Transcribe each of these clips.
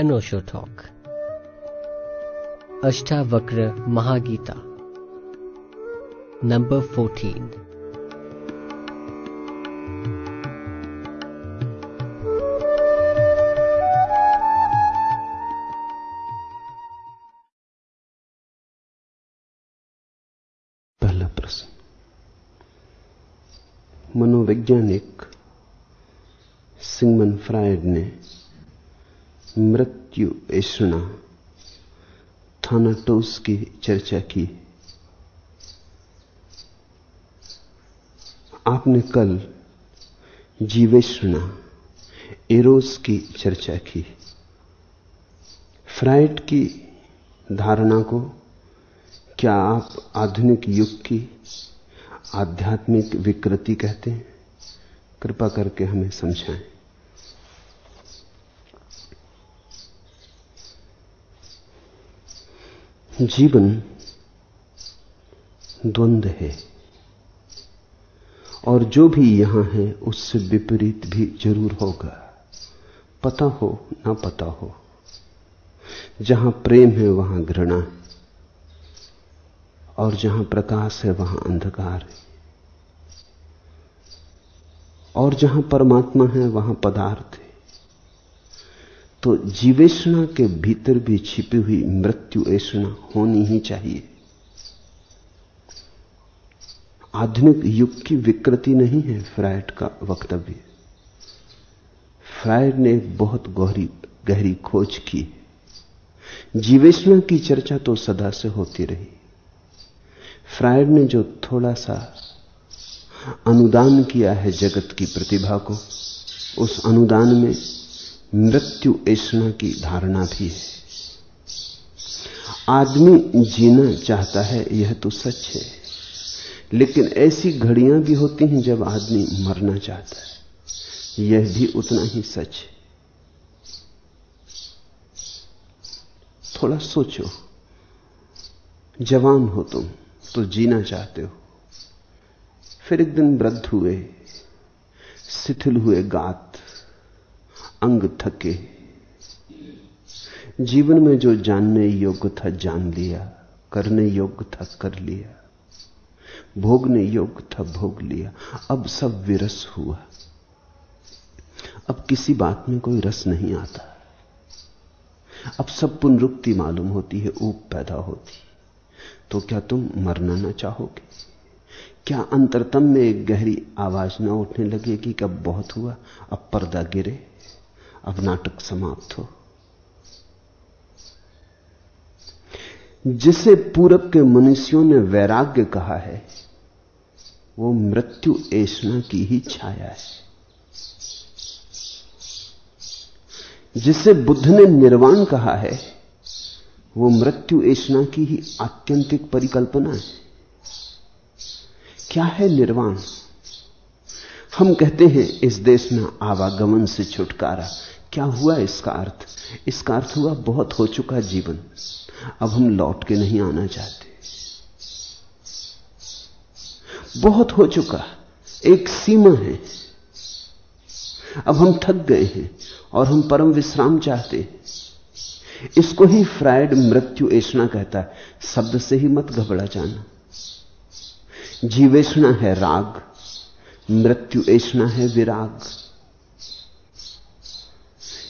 एनोशो talk. Ashtavakra Mahageeta. Number fourteen. मनोवैज्ञानिक Sigmund Freud ने मृत्यु ऐषणा थानाटोस की चर्चा की। आपने कल जीवेषणा एरोस की चर्चा की। फ्राइड की धारणा को क्या आप आधुनिक युग की आध्यात्मिक विकृति कहते हैं? कृपा करके हमें समझाएँ। जीवन द्वंद्व है। और जो भी यहाँ है, उससे विपरीत भी ज़रूर होगा। पता हो, ना पता हो। जहाँ प्रेम है, वहाँ घृणा और जहाँ प्रकाश है, वहाँ अंधकार है। और जहाँ परमात्मा है, वहाँ पदार्थ तो जीवेषणा के भीतर भी छिपी हुई मृत्यु ऐषणा होनी ही चाहिए। आधुनिक युग की विकृति नहीं है फ्रायड का वक्तव्य। फ्रायड ने एक बहुत गहरी गहरी खोज की। जीवेषणा की चर्चा तो सदा से होती रही। फ्रायड ने जो थोड़ा सा अनुदान किया है जगत की प्रतिभा को, उस अनुदान में मृत्यु ऐषणा की धारणा भी है आदमी जीना चाहता है, यह तो सच है। लेकिन ऐसी घड़ियाँ भी होती हैं जब आदमी मरना चाहता है। यह भी उतना ही सच है। थोड़ा सोचो, जवान हो तुम तो जीना चाहते हो। फिर एक दिन वृद्ध हुए, शिथिल हुए गात अंग थके। जीवन में जो जानने योग्य था, जान लिया। करने योग्य था, कर लिया। भोगने योग्य था, भोग लिया। अब सब विरस हुआ। अब किसी बात में कोई रस नहीं आता। अब सब पुनरुक्ति मालूम होती है ऊप पैदा होती। तो क्या तुम मरना ना चाहोगे? क्या अंतरतम में एक गहरी आवाज़ ना उठने लगेगी कि अब बहुत हुआ, अब पर्दा गिरे? अब नाटक समाप्त हो। जिसे पूरब के मनुष्यों ने वैराग्य कहा है, वो मृत्यु ऐषणा की ही छाया है। जिसे बुद्ध ने निर्वाण कहा है, वो मृत्यु ऐषणा की ही आत्यंतिक परिकल्पना है। क्या है निर्वाण? हम कहते हैं, इस देश में आवागमन से छुटकारा। क्या हुआ इसका अर्थ? इसका अर्थ हुआ, बहुत हो चुका जीवन। अब हम लौट के नहीं आना चाहते। बहुत हो चुका। एक सीमा है। अब हम थक गए हैं और हम परम विश्राम चाहते हैं। इसको ही फ्रायड मृत्यु ऐषणा कहता है। शब्द से ही मत घबरा जाना। जीवेषणा है राग। मृत्यु ऐषणा है विराग।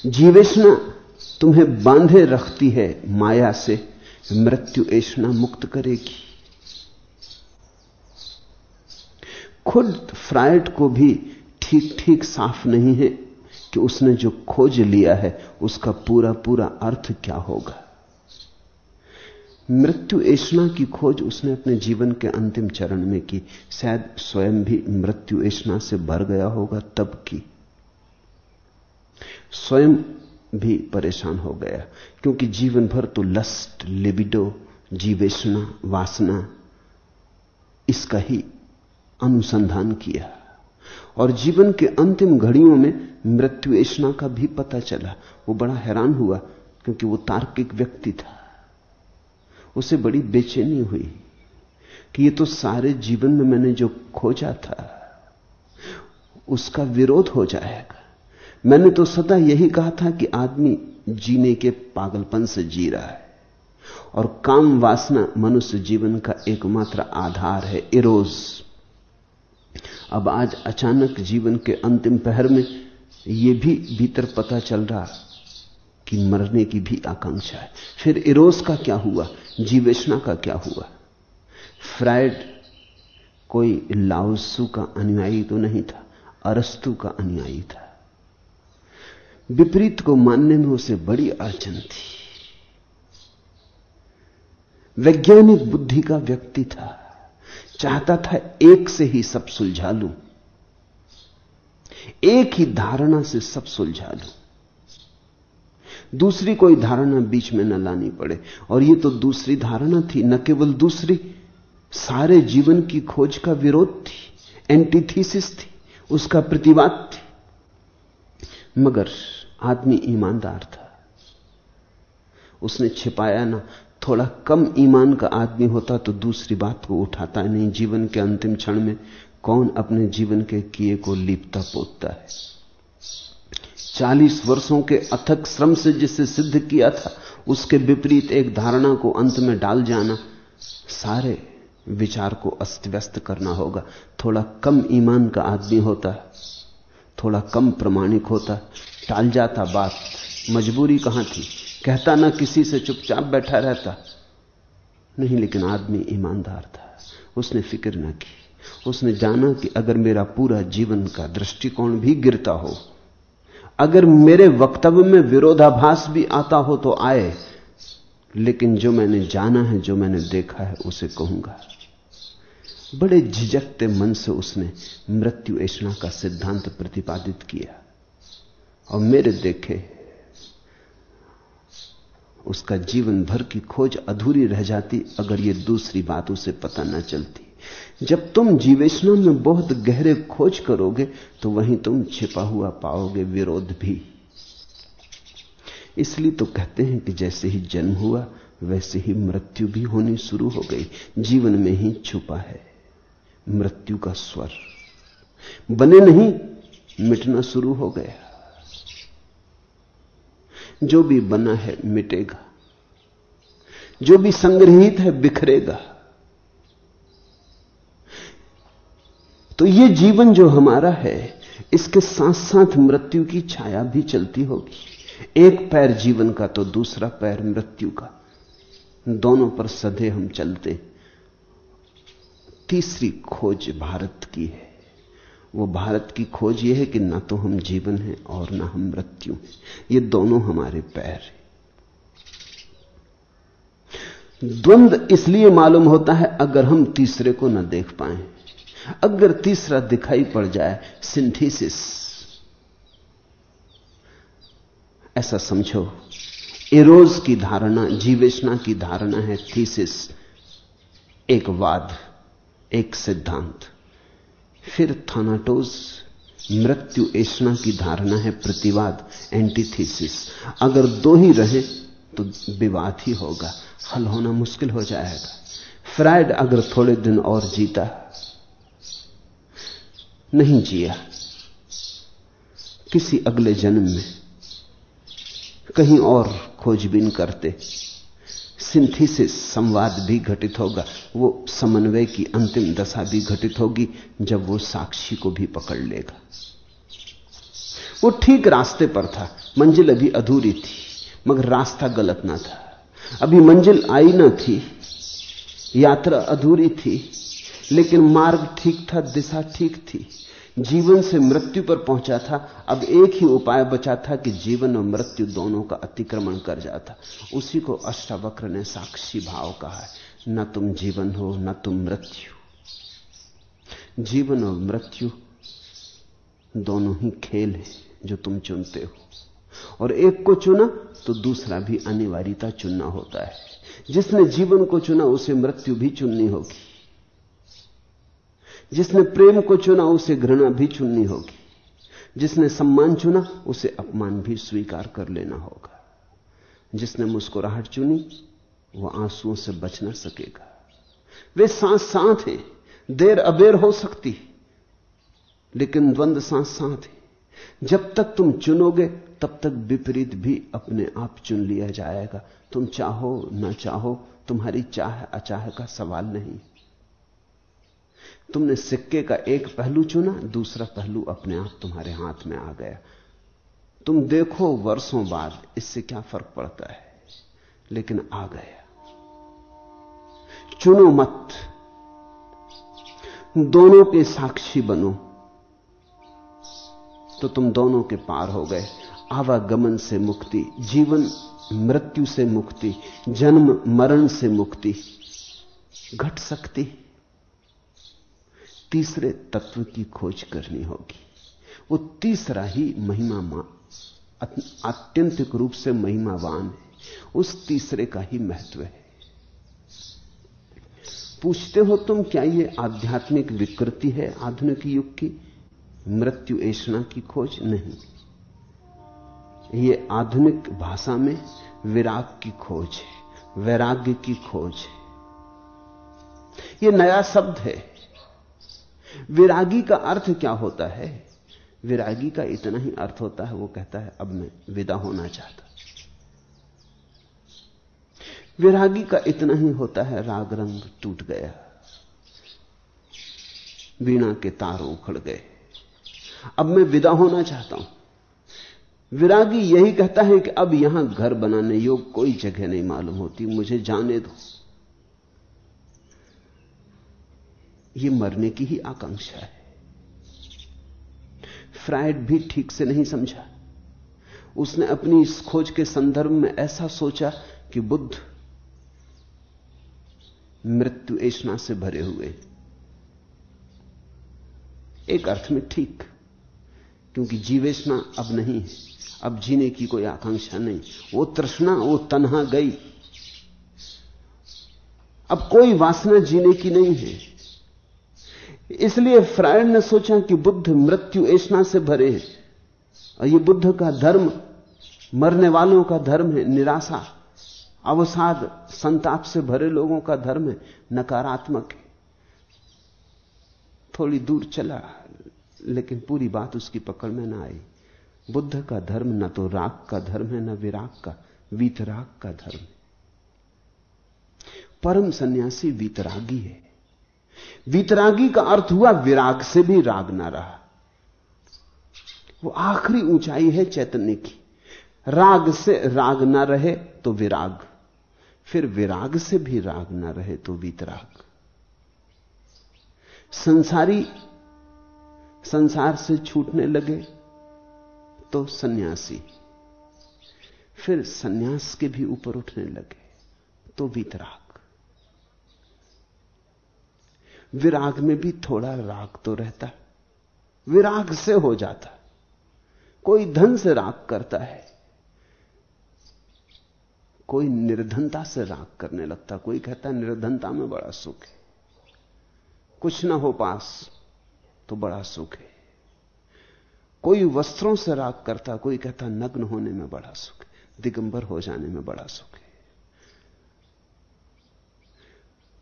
जीवेषणा तुम्हें बांधे रखती है माया से, मृत्यु ऐषणा मुक्त करेगी। खुद फ्रायड को भी ठीक ठीक साफ़ नहीं है कि उसने जो खोज लिया है, उसका पूरा पूरा अर्थ क्या होगा। मृत्यु ऐषणा की खोज उसने अपने जीवन के अंतिम चरण में की। शायद स्वयं भी मृत्यु ऐषणा से भर गया होगा तब की। स्वयं भी परेशान हो गया, क्योंकि जीवन भर तो लस्ट, लिबिडो, जीवेषणा, वासना, इसका ही अनुसंधान किया। और जीवन के अंतिम घड़ियों में मृत्यु ऐषणा का भी पता चला। वो बड़ा हैरान हुआ, क्योंकि वो तार्किक व्यक्ति था। उसे बड़ी बेचैनी हुई कि ये तो सारे जीवन में मैंने जो खोजा था, उसका विरोध हो जाएगा। मैंने तो सदा यही कहा था कि आदमी जीने के पागलपन से जी रहा है और काम वासना मनुष्य जीवन का एकमात्र आधार है, इरोज। अब आज अचानक जीवन के अंतिम पहर में यह भी भीतर पता चल रहा कि मरने की भी आकांक्षा है। फिर इरोज का क्या हुआ? जीवेशना का क्या हुआ? फ्राइड कोई लाउसू का अनुयायी तो नहीं था, अरस्तु का अनुयायी था। विपरीत को मानने में उसे बड़ी अड़चन थी। वैज्ञानिक बुद्धि का व्यक्ति था, चाहता था एक से ही सब सुलझा लूँ, एक ही धारणा से सब सुलझा लूँ। दूसरी कोई धारणा बीच में न लानी पड़े। और ये तो दूसरी धारणा थी, न केवल दूसरी, सारे जीवन की खोज का विरोध थी एंटीथीसिस थी, उसका प्रतिवाद थी। मगर आदमी ईमानदार था। उसने छिपाया ना, थोड़ा कम ईमान का आदमी होता तो दूसरी बात को उठाता नहीं। जीवन के अंतिम क्षण में कौन अपने जीवन के किए को लीपता पोतता है? चालीस वर्षों के अथक श्रम से जिसे सिद्ध किया था, उसके विपरीत एक धारणा को अंत में डाल जाना, सारे विचार को अस्त व्यस्त करना होगा। थोड़ा कम ईमान का आदमी होता, थोड़ा कम प्रमाणिक होता, टाल जाता बात। मजबूरी कहाँ थी? कहता ना किसी से चुपचाप बैठा रहता। नहीं, लेकिन आदमी ईमानदार था। उसने फ़िक्र ना की। उसने जाना कि अगर मेरा पूरा जीवन का दृष्टिकोण भी गिरता हो अगर मेरे वक्तव्य में विरोधाभास भी आता हो तो आए, लेकिन जो मैंने जाना है, जो मैंने देखा है, उसे कहूँगा। बड़े झिझकते मन से उसने मृत्यु ऐसा का सिद्धांत प्रतिपादित किया और मेरे देखे, उसका जीवन भर की खोज अधूरी रह जाती अगर यह दूसरी बात उसे पता न चलती। जब तुम जीवेशना में बहुत गहरे खोज करोगे तो वहीं तुम छिपा हुआ पाओगे विरोध भी। इसलिए तो कहते हैं कि जैसे ही जन्म हुआ, वैसे ही मृत्यु भी होनी शुरू हो गई। जीवन में ही छुपा है मृत्यु का स्वर। बने नहीं, मिटना शुरू हो गया। जो भी बना है मिटेगा। जो भी संग्रहित है बिखरेगा। तो ये जीवन जो हमारा है, इसके साथ साथ मृत्यु की छाया भी चलती होगी। एक पैर जीवन का तो दूसरा पैर मृत्यु का। दोनों पर सधे हम चलते। तीसरी खोज भारत की है। वो भारत की खोज ये है कि ना तो हम जीवन हैं और ना हम मृत्यु हैं। ये दोनों हमारे पैर हैं। द्वंद इसलिए मालूम होता है अगर हम तीसरे को न देख पाए। अगर तीसरा दिखाई पड़ जाए सिंथेसिस ऐसा समझो इरोज की धारणा जीवेशना की धारणा है थीसिस एक वाद, एक सिद्धांत। फिर थानाटोज मृत्यु ऐसा की धारणा है प्रतिवाद एंटीथीसिस अगर दो ही रहे तो विवाद ही होगा। हल होना मुश्किल हो जाएगा। फ्राइड अगर थोड़े दिन और जीता नहीं जिया। किसी अगले जन्म में कहीं और खोजबीन करते सिंथेसिस संवाद भी घटित होगा, वो समन्वय की अंतिम दशा भी घटित होगी, जब वो साक्षी को भी पकड़ लेगा। वो ठीक रास्ते पर था, मंजिल अभी अधूरी थी, मगर रास्ता गलत ना था। अभी मंजिल आई ना थी, यात्रा अधूरी थी लेकिन मार्ग ठीक था, दिशा ठीक थी। जीवन से मृत्यु पर पहुँचा था। अब एक ही उपाय बचा था कि जीवन और मृत्यु दोनों का अतिक्रमण कर जाता। उसी को अष्टावक्र ने साक्षी भाव कहा है, न तुम जीवन हो, न तुम मृत्यु। जीवन और मृत्यु दोनों ही खेल है जो तुम चुनते हो। और एक को चुना तो दूसरा भी अनिवार्यता चुनना होता है। जिसने जीवन को चुना, उसे मृत्यु भी चुननी होगी। जिसने प्रेम को चुना उसे घृणा भी चुननी होगी। जिसने सम्मान चुना उसे अपमान भी स्वीकार कर लेना होगा। जिसने मुस्कुराहट चुनी वह आंसुओं से बच ना सकेगा। वे साथ साथ हैं, देर अबेर हो सकती लेकिन द्वंद साथ साथ है। जब तक तुम चुनोगे, तब तक विपरीत भी अपने आप चुन लिया जाएगा। तुम चाहो, ना चाहो, तुम्हारी चाह अचाह का सवाल नहीं। तुमने सिक्के का एक पहलू चुना, दूसरा पहलू अपने आप तुम्हारे हाथ में आ गया। तुम देखो वर्षों बाद इससे क्या फ़र्क पड़ता है, लेकिन आ गया। चुनो मत। दोनों के साक्षी बनो। तो तुम दोनों के पार हो गए। आवागमन से मुक्ति, जीवन मृत्यु से मुक्ति, जन्म मरण से मुक्ति, घट सकती। तीसरे तत्व की खोज करनी होगी। वो तीसरा ही महिमा माँ आत्यंतिक रूप से महिमावान है। उस तीसरे का ही महत्व है। पूछते हो तुम, क्या ये आध्यात्मिक विकृति है, आधुनिक युग की? मृत्यु ऐषणा की खोज नहीं। ये आधुनिक भाषा में विराग की खोज है, वैराग्य की खोज है। ये नया शब्द है। विरागी का अर्थ क्या होता है? विरागी का इतना ही अर्थ होता है, वो कहता है, अब मैं विदा होना चाहता विरागी का इतना ही होता है, राग रंग टूट गया। वीणा के तार उखड़ गए। अब मैं विदा होना चाहता हूँ। विरागी यही कहता है कि अब यहाँ घर बनाने योग कोई जगह नहीं मालूम होती, मुझे जाने दो। ये मरने की ही आकांक्षा है। फ्राइड भी ठीक से नहीं समझा। उसने अपनी इस खोज के संदर्भ में ऐसा सोचा कि बुद्ध मृत्यु ऐसा से भरे हुए एक अर्थ में ठीक, क्योंकि जीवेशना अब नहीं है। अब जीने की कोई आकांक्षा नहीं। वो तृष्णा, वो तनहा गई। अब कोई वासना जीने की नहीं है। इसलिए फ्रायड ने सोचा कि बुद्ध मृत्यु ऐसा से भरे हैं। और ये बुद्ध का धर्म, मरने वालों का धर्म है, निराशा, अवसाद, संताप से भरे लोगों का धर्म है, नकारात्मक है। थोड़ी दूर चला, लेकिन पूरी बात उसकी पकड़ में ना आई। बुद्ध का धर्म न तो राग का धर्म है, न विराग का, वीतराग का धर्म है। परम सन्यासी वीतरागी है। वीतरागी का अर्थ हुआ विराग से भी राग ना रहा। वो आखिरी ऊंचाई है चैतन्य की। राग से राग ना रहे तो विराग। फिर विराग से भी राग ना रहे तो वीतराग। संसारी संसार से छूटने लगे तो सन्यासी। फिर सन्यास के भी ऊपर उठने लगे तो वितराग। विराग में भी थोड़ा राग तो रहता विराग से हो जाता कोई धन से राग करता है। कोई निर्धनता से राग करने लगता कोई कहता निर्धनता में बड़ा सुख है। कुछ ना हो पास तो बड़ा सुख है। कोई वस्त्रों से राग करता कोई कहता नग्न होने में बड़ा सुख है। दिगंबर हो जाने में बड़ा सुख है।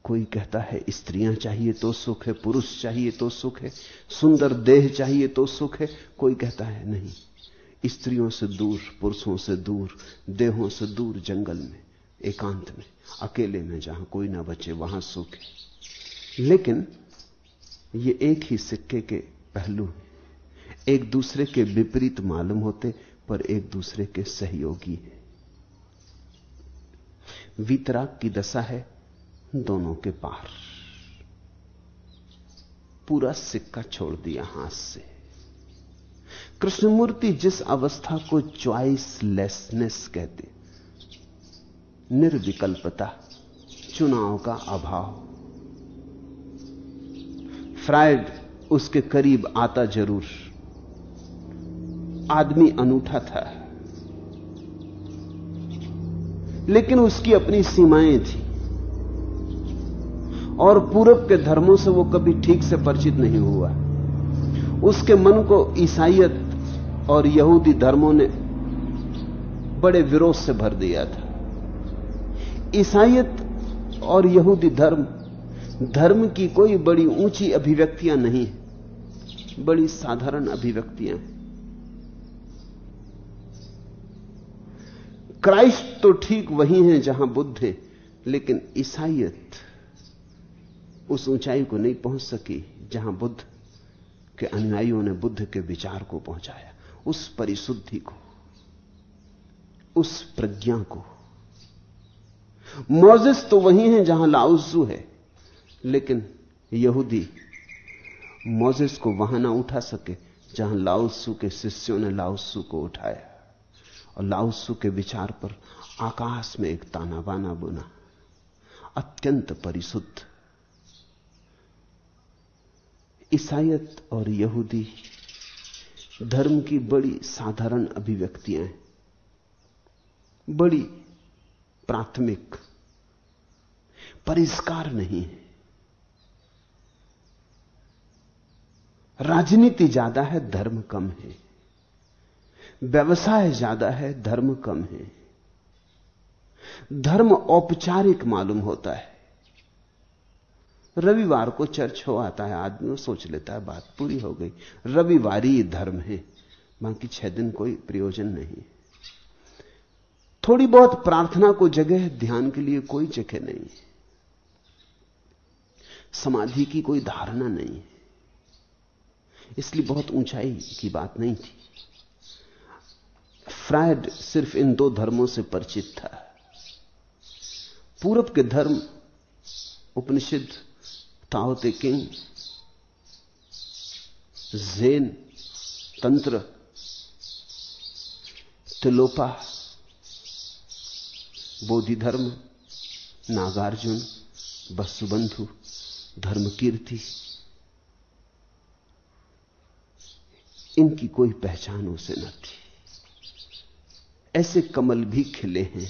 कोई कहता है, स्त्रियाँ चाहिए तो सुख है, पुरुष चाहिए तो सुख है, सुंदर देह चाहिए तो सुख है, कोई कहता है नहीं। स्त्रियों से दूर, पुरुषों से दूर, देहों से दूर जंगल में, एकांत में, अकेले में जहाँ कोई ना बचे, वहाँ सुख है। लेकिन ये एक ही सिक्के के पहलू हैं। एक दूसरे के विपरीत मालूम होते, पर एक दूसरे के सहयोगी हैं। वितराग की दशा है दोनों के पार। पूरा सिक्का छोड़ दिया हाथ से। कृष्णमूर्ति जिस अवस्था को चॉइसलेसनेस कहते, निर्विकल्पता, चुनाव का अभाव। फ्राइड उसके करीब आता ज़रूर। आदमी अनूठा था। लेकिन उसकी अपनी सीमाएँ थी। और पूरब के धर्मों से वो कभी ठीक से परिचित नहीं हुआ। उसके मन को ईसाइयत और यहूदी धर्मों ने बड़े विरोध से भर दिया था। ईसाइत और यहूदी धर्म धर्म की कोई बड़ी ऊँची अभिव्यक्तियाँ नहीं बड़ी साधारण अभिव्यक्तियाँ क्राइस्ट तो ठीक वही है जहाँ बुद्ध है, लेकिन ईसाइयत उस ऊंचाई को नहीं पहुँच सकी जहाँ बुद्ध के अनुयायियों ने बुद्ध के विचार को पहुँचाया। उस परिशुद्धि को, उस प्रज्ञा को। मोजिस तो वही है जहाँ लाउसू है, लेकिन यहूदी मोजिस को वहाँ ना उठा सके जहाँ लाउसू के शिष्यों ने लाउसू को उठाया। और लाउसू के विचार पर आकाश में एक ताना बाना बुना। अत्यंत परिशुद्ध ईसाइत और यहूदी धर्म की बड़ी साधारण अभिव्यक्तियाँ हैं। बड़ी प्राथमिक, परिष्कार नहीं है। राजनीति ज़्यादा है, धर्म कम है। व्यवसाय ज़्यादा है, धर्म कम है। धर्म औपचारिक मालूम होता है। रविवार को चर्च हो आता है, आदमी सोच लेता है, बात पूरी हो गई। रविवारी धर्म है, बाकी छह दिन कोई प्रयोजन नहीं। थोड़ी बहुत प्रार्थना को जगह, ध्यान के लिए कोई जगह नहीं। समाधि की कोई धारणा नहीं। इसलिए बहुत ऊंचाई की बात नहीं थी। फ्रायड सिर्फ़ इन दो धर्मों से परिचित था। पूरब के धर्म उपनिषद ताओते किंग जेन, तंत्र, तिलोपा, बोधिधर्म, नागार्जुन वसुबंधु धर्म कीर्ति इनकी कोई पहचान उसे न थी। ऐसे कमल भी खिले हैं,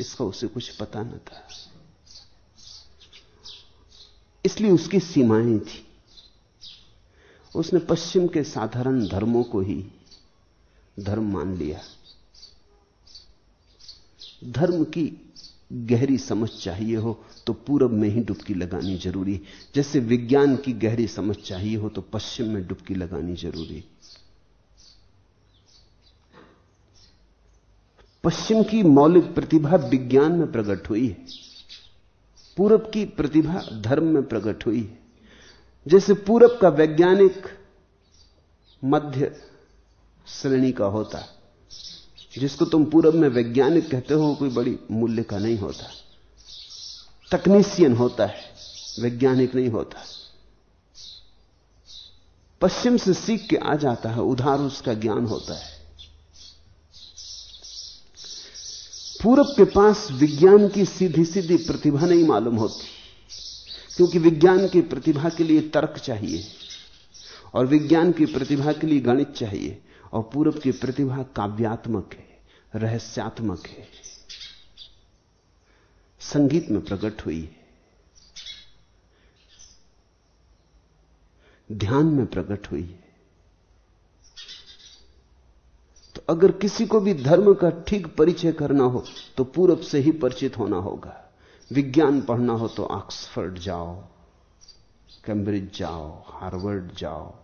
इसका उसे कुछ पता न था। इसलिए उसकी सीमाएँ थी। उसने पश्चिम के साधारण धर्मों को ही धर्म मान लिया। धर्म की गहरी समझ चाहिए हो तो पूरब में ही डुबकी लगानी ज़रूरी जैसे विज्ञान की गहरी समझ चाहिए हो तो पश्चिम में डुबकी लगानी ज़रूरी पश्चिम की मौलिक प्रतिभा विज्ञान में प्रकट हुई है। पूरब की प्रतिभा धर्म में प्रकट हुई है। जैसे पूरब का वैज्ञानिक मध्य श्रेणी का होता, जिसको तुम पूरब में वैज्ञानिक कहते हो, कोई बड़ी मूल्य का नहीं होता। तकनीशियन होता है, वैज्ञानिक नहीं होता। पश्चिम से सीख के आ जाता है, उधार उसका ज्ञान होता है। पूरब के पास विज्ञान की सीधी सीधी प्रतिभा नहीं मालूम होती। क्योंकि विज्ञान की प्रतिभा के लिए तर्क चाहिए और विज्ञान की प्रतिभा के लिए गणित चाहिए और पूरब की प्रतिभा काव्यात्मक है, रहस्यात्मक है। संगीत में प्रकट हुई है। ध्यान में प्रकट हुई है तो अगर किसी को भी धर्म का ठीक परिचय करना हो तो पूरब से ही परिचित होना होगा। विज्ञान पढ़ना हो तो ऑक्सफर्ड जाओ, कैम्ब्रिज जाओ, हार्वर्ड जाओ।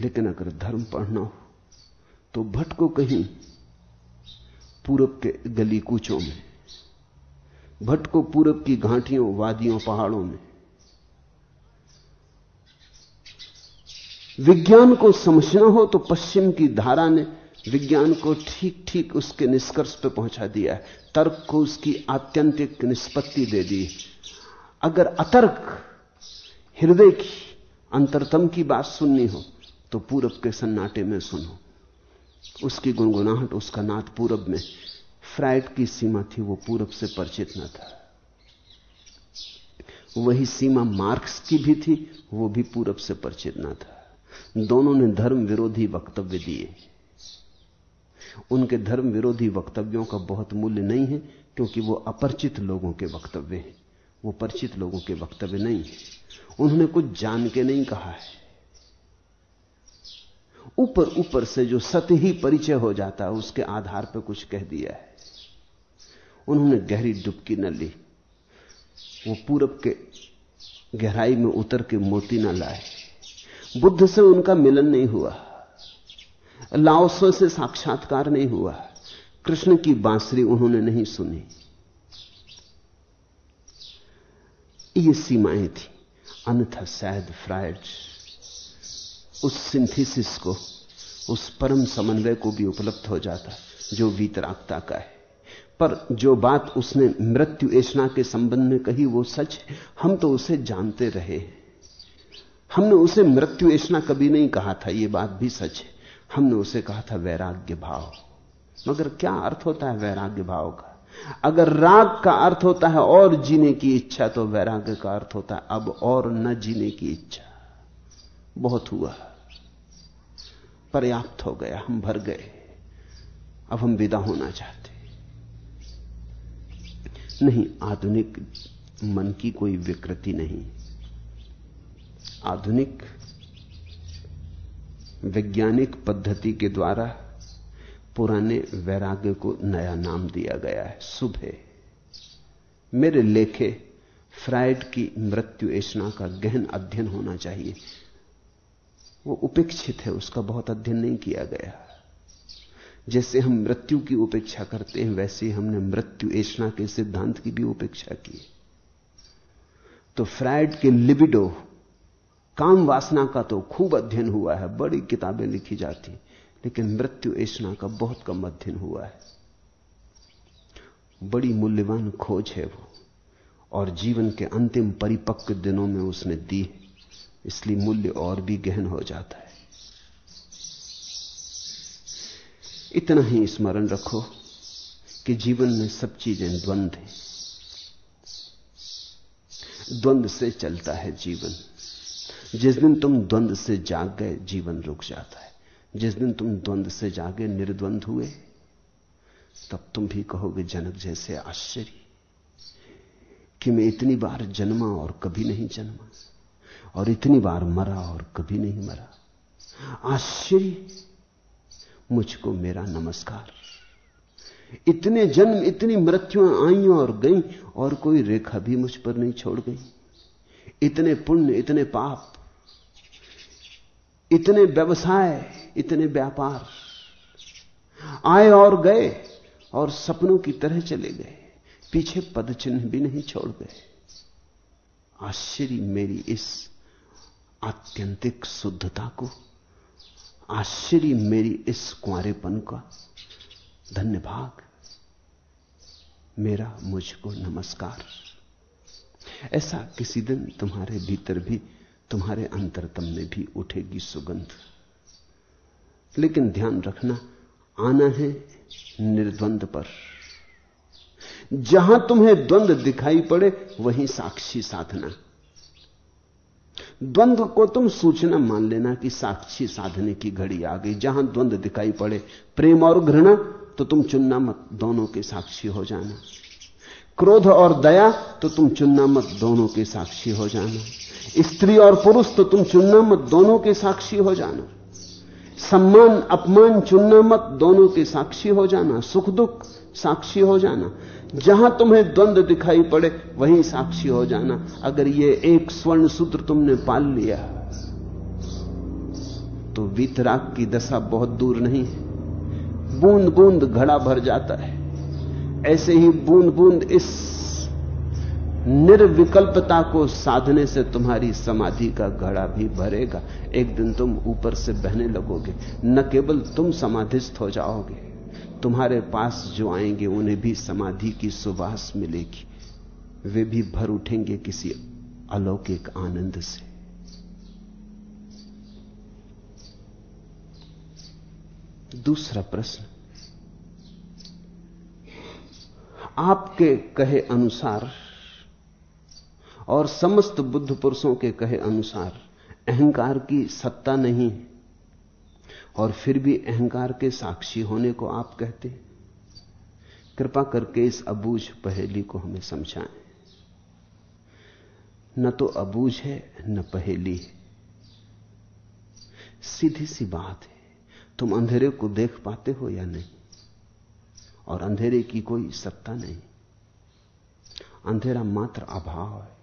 लेकिन अगर धर्म पढ़ना हो तो भटको कहीं पूरब के गली कूचों में, भटको पूरब की घाटियों, वादियों, पहाड़ों में। विज्ञान को समझना हो तो पश्चिम की धारा ने विज्ञान को ठीक ठीक उसके निष्कर्ष पर पहुँचा दिया है। तर्क को उसकी आत्यंतिक निष्पत्ति दे दी। अगर अतर्क, हृदय की, अंतरतम की बात सुननी हो तो पूरब के सन्नाटे में सुनो। उसकी गुनगुनाहट, उसका नाद पूरब में। फ्राइड की सीमा थी, वो पूरब से परिचित न था। वही सीमा मार्क्स की भी थी, वो भी पूरब से परिचित न था। दोनों ने धर्म विरोधी वक्तव्य दिए। उनके धर्म विरोधी वक्तव्यों का बहुत मूल्य नहीं है, क्योंकि वो अपरिचित लोगों के वक्तव्य हैं। वो परिचित लोगों के वक्तव्य नहीं है। उन्होंने कुछ जान के नहीं कहा है। ऊपर ऊपर से जो सत्य ही परिचय हो जाता है, उसके आधार पर कुछ कह दिया है। उन्होंने गहरी डुबकी न ली। वो पूरब के गहराई में उतर के मोती न लाए। बुद्ध से उनका मिलन नहीं हुआ। लाओसो से साक्षात्कार नहीं हुआ। कृष्ण की बांसुरी उन्होंने नहीं सुनी। ये सीमाएँ थी। अन्यथा शायद फ्रायड उस सिंथेसिस को, उस परम समन्वय को भी उपलब्ध हो जाता, जो वीतरागता का है। पर जो बात उसने मृत्यु ऐसा के संबंध में कही वो सच है। हम तो उसे जानते रहे हमने उसे मृत्यु ऐसा कभी नहीं कहा था यह बात भी सच है। हमने उसे कहा था वैराग्य भाव। मगर क्या अर्थ होता है वैराग्य भाव का? अगर राग का अर्थ होता है और जीने की इच्छा तो वैराग्य का अर्थ होता है अब और न जीने की इच्छा। बहुत हुआ। पर्याप्त हो गया, हम भर गए। अब हम विदा होना चाहते नहीं, आधुनिक मन की कोई विकृति नहीं। आधुनिक वैज्ञानिक पद्धति के द्वारा पुराने वैराग्य को नया नाम दिया गया है। सुबह मेरे लेखे फ्राइड की मृत्यु ऐसा का गहन अध्ययन होना चाहिए। वो उपेक्षित है, उसका बहुत अध्ययन नहीं किया गया। जैसे हम मृत्यु की उपेक्षा करते हैं, वैसे हमने मृत्यु ऐसा के सिद्धांत की भी उपेक्षा की। तो फ्राइड के लिबिडो काम वासना का तो खूब अध्ययन हुआ है, बड़ी किताबें लिखी जाती लेकिन मृत्यु ऐसा का बहुत कम अध्ययन हुआ है। बड़ी मूल्यवान खोज है वो, और जीवन के अंतिम परिपक्व दिनों में उसने दी इसलिए मूल्य और भी गहन हो जाता है। इतना ही स्मरण रखो कि जीवन में सब चीज़ें द्वंद्व हैं। द्वंद्व से चलता है जीवन। जिस दिन तुम द्वंद्व से जाग गए, जीवन रुक जाता है। जिस दिन तुम द्वंद्व से जागे, निर्द्वंद हुए, तब तुम भी कहोगे, जनक जैसे आश्चर्य, कि मैं इतनी बार जन्मा और कभी नहीं जन्मा, और इतनी बार मरा और कभी नहीं मरा। आश्चर्य! मुझको मेरा नमस्कार। इतने जन्म, इतनी मृत्युएँ आई और गई, और कोई रेखा भी मुझ पर नहीं छोड़ गई। इतने पुण्य, इतने पाप इतने व्यवसाय, इतने व्यापार। आए और गए और सपनों की तरह चले गए। पीछे पद चिन्ह भी नहीं छोड़ गए। आश्चर्य मेरी इस आत्यंतिक शुद्धता को। आश्चर्य मेरी इस कुआरेपन का। धन्यवाद मेरा मुझको नमस्कार। ऐसा किसी दिन तुम्हारे भीतर भी तुम्हारे अंतरतम में भी उठेगी सुगंध। लेकिन ध्यान रखना, आना है निर्द्वंद पर। जहाँ तुम्हें द्वंद दिखाई पड़े, वहीं साक्षी साधना। द्वंद्व को तुम सूचना मान लेना कि साक्षी साधने की घड़ी आ गई। जहाँ द्वंद दिखाई पड़े, प्रेम और घृणा तो तुम चुनना मत, दोनों के साक्षी हो जाना। क्रोध और दया तो तुम चुनना मत दोनों के साक्षी हो जाना। स्त्री और पुरुष तो तुम चुनना मत दोनों के साक्षी हो जाना। सम्मान, अपमान चुनना मत दोनों के साक्षी हो जाना। सुख दुख साक्षी हो जाना। जहाँ तुम्हें द्वंद्व दिखाई पड़े, वहीं साक्षी हो जाना। अगर ये एक स्वर्ण सूत्र तुमने पाल लिया तो वीतराग की दशा बहुत दूर नहीं है। बूंद बूंद घड़ा भर जाता है। ऐसे ही बूंद बूंद इस निर्विकल्पता को साधने से तुम्हारी समाधि का घड़ा भी भरेगा। एक दिन तुम ऊपर से बहने लगोगे। न केवल तुम समाधिस्थ हो जाओगे, तुम्हारे पास जो आएँगे उन्हें भी समाधि की सुवास मिलेगी। वे भी भर उठेंगे किसी अलौकिक आनंद से। दूसरा प्रश्न आपके कहे अनुसार और समस्त बुद्ध पुरुषों के कहे अनुसार अहंकार की सत्ता नहीं और फिर भी अहंकार के साक्षी होने को आप कहते कृपा करके इस अबूझ पहेली को हमें समझाएँ। न तो अबूझ है, न पहेली है। सीधी सी बात है, तुम अंधेरे को देख पाते हो या नहीं? और अंधेरे की कोई सत्ता नहीं। अंधेरा मात्र अभाव है।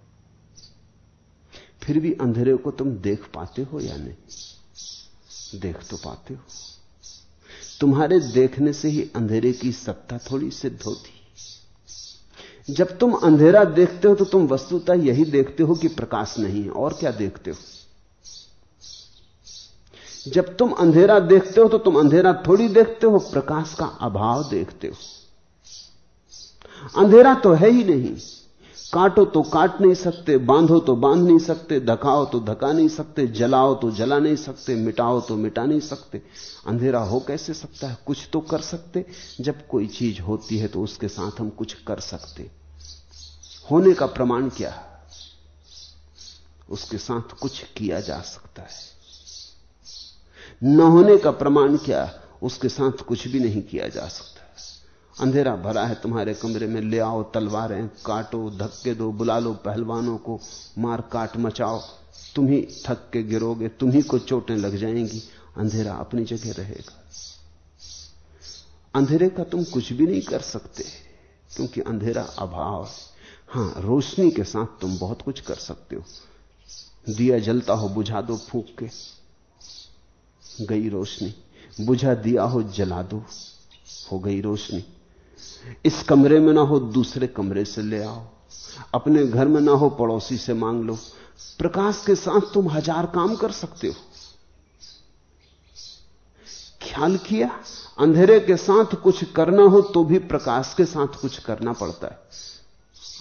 फिर भी अंधेरे को तुम देख पाते हो या नहीं? देख तो पाते हो। तुम्हारे देखने से ही अंधेरे की सत्ता थोड़ी सिद्ध होती। जब तुम अंधेरा देखते हो तो तुम वस्तुतः यही देखते हो कि प्रकाश नहीं है। और क्या देखते हो? जब तुम अंधेरा देखते हो तो तुम अंधेरा थोड़ी देखते हो, प्रकाश का अभाव देखते हो। अंधेरा तो है ही नहीं। काटो तो काट नहीं सकते, बांधो तो बाँध नहीं सकते, धकाओ तो धका नहीं सकते, जलाओ तो जला नहीं सकते, मिटाओ तो मिटा नहीं सकते। अंधेरा हो कैसे सकता है? कुछ तो कर सकते। जब कोई चीज़ होती है तो उसके साथ हम कुछ कर सकते। होने का प्रमाण क्या है? उसके साथ कुछ किया जा सकता है। न होने का प्रमाण क्या उसके साथ कुछ भी नहीं किया जा सकता। अंधेरा भरा है तुम्हारे कमरे में, ले आओ तलवारें, काटो, धक्के दो, बुला लो पहलवानों को, मार काट मचाओ। तुम ही थक के गिरोगे, तुम ही को चोटें लग जाएँगी, अंधेरा अपनी जगह रहेगा। अंधेरे का तुम कुछ भी नहीं कर सकते, क्योंकि अंधेरा अभाव है। हाँ, रोशनी के साथ तुम बहुत कुछ कर सकते हो। दिया जलता हो, बुझा दो फूक के। गई रोशनी। बुझा दिया हो जला दो, हो गई रोशनी। इस कमरे में ना हो दूसरे कमरे से ले आओ। अपने घर में ना हो पड़ोसी से मांग लो। प्रकाश के साथ तुम हज़ार काम कर सकते हो। ख्याल किया? अंधेरे के साथ कुछ करना हो तो भी प्रकाश के साथ कुछ करना पड़ता है।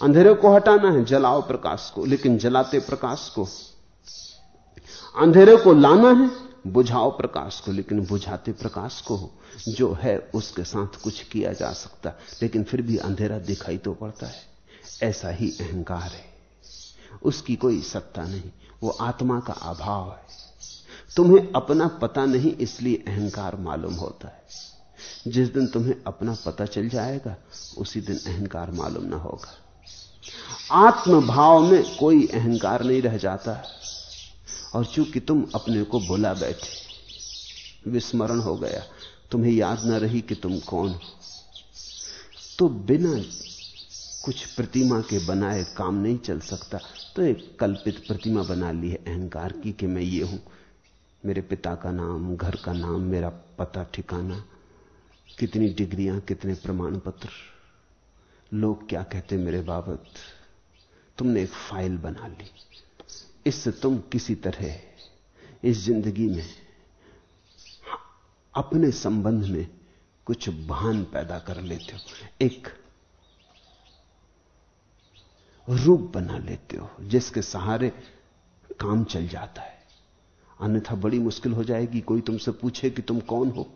अंधेरे को हटाना है, जलाओ प्रकाश को, लेकिन जलाते प्रकाश को। अंधेरे को लाना है बुझाओ प्रकाश को, लेकिन बुझाते प्रकाश को जो है उसके साथ कुछ किया जा सकता, लेकिन फिर भी अंधेरा दिखाई तो पड़ता है। ऐसा ही अहंकार है। उसकी कोई सत्ता नहीं, वो आत्मा का अभाव है। तुम्हें अपना पता नहीं, इसलिए अहंकार मालूम होता है। जिस दिन तुम्हें अपना पता चल जाएगा, उसी दिन अहंकार मालूम ना होगा। आत्मभाव में कोई अहंकार नहीं रह जाता। है और चूँकि तुम अपने को बुला बैठे, विस्मरण हो गया। तुम्हें याद ना रही कि तुम कौन हो। तो बिना कुछ प्रतिमा के बनाए काम नहीं चल सकता। तो एक कल्पित प्रतिमा बना ली है अहंकार की कि मैं ये हूँ। मेरे पिता का नाम, घर का नाम, मेरा पता, ठिकाना, कितनी डिग्रियाँ, कितने प्रमाण पत्र लोग क्या कहते मेरे बाबत? तुमने एक फ़ाइल बना ली। इससे तुम किसी तरह इस ज़िंदगी में अपने संबंध में कुछ भान पैदा कर लेते हो। एक रूप बना लेते हो, जिसके सहारे काम चल जाता है। अन्यथा बड़ी मुश्किल हो जाएगी, कोई तुमसे पूछे कि तुम कौन हो?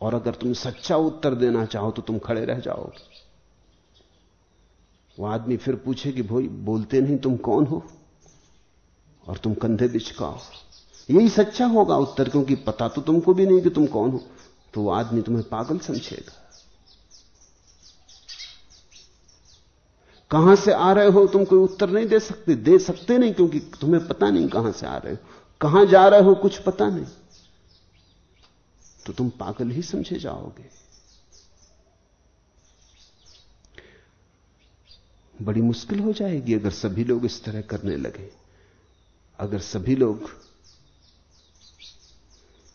और अगर तुम सच्चा उत्तर देना चाहो तो तुम खड़े रह जाओगे। वो आदमी फिर पूछे कि भाई, बोलते नहीं तुम कौन हो? और तुम कंधे बिचकाओ। यही सच्चा होगा उत्तर, क्योंकि पता तो तुमको भी नहीं कि तुम कौन हो। तो वो आदमी तुम्हें पागल समझेगा। कहाँ से आ रहे हो? तुम कोई उत्तर नहीं दे सकते। दे सकते नहीं, क्योंकि तुम्हें पता नहीं कहाँ से आ रहे हो। कहाँ जा रहे हो? कुछ पता नहीं। तो तुम पागल ही समझे जाओगे। बड़ी मुश्किल हो जाएगी अगर सभी लोग इस तरह करने लगे। अगर सभी लोग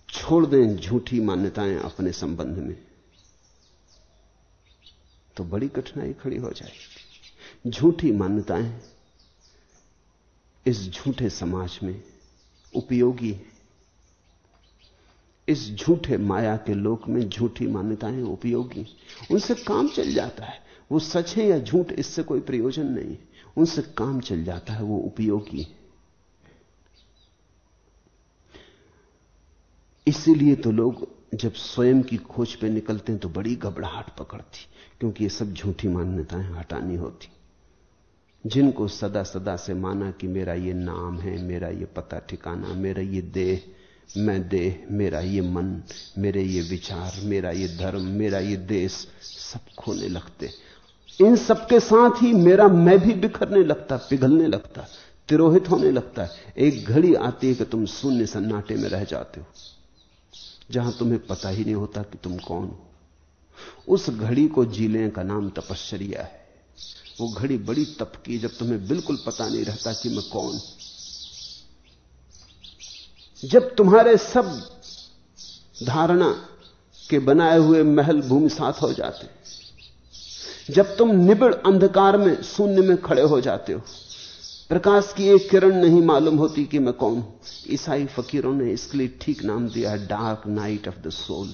छोड़ दें झूठी मान्यताएँ अपने संबंध में तो बड़ी कठिनाई खड़ी हो जाएगी। झूठी मान्यताएँ इस झूठे समाज में उपयोगी है। इस झूठे माया के लोक में झूठी मान्यताएँ उपयोगी उनसे काम चल जाता है। वो सच है या झूठ, इससे कोई प्रयोजन नहीं उनसे काम चल जाता है, वो उपयोगी है। इसीलिए तो लोग जब स्वयं की खोज पे निकलते हैं तो बड़ी घबराहट पकड़ती, क्योंकि ये सब झूठी मान्यताएँ हटानी होती। जिनको सदा सदा से माना कि मेरा ये नाम है, मेरा ये पता ठिकाना, मेरा ये देह, मैं देह, मेरा ये मन, मेरे ये विचार, मेरा ये धर्म, मेरा ये देश, सब खोने लगते। इन सबके साथ ही मेरा मैं भी बिखरने लगता, पिघलने लगता, तिरोहित होने लगता। है एक घड़ी आती है कि तुम शून्य सन्नाटे में रह जाते हो। जहाँ तुम्हें पता ही नहीं होता कि तुम कौन हो। उस घड़ी को जीने का नाम तपश्चर्या है। वो घड़ी बड़ी तप की जब तुम्हें बिल्कुल पता नहीं रहता कि मैं कौन जब तुम्हारे सब धारणा के बनाए हुए महल भूमि साथ हो जाते, जब तुम निबिड़ अंधकार में शून्य में खड़े हो जाते हो प्रकाश की एक किरण नहीं मालूम होती कि मैं कौन हूँ। ईसाई फकीरों ने इसके लिए ठीक नाम दिया dark night of the soul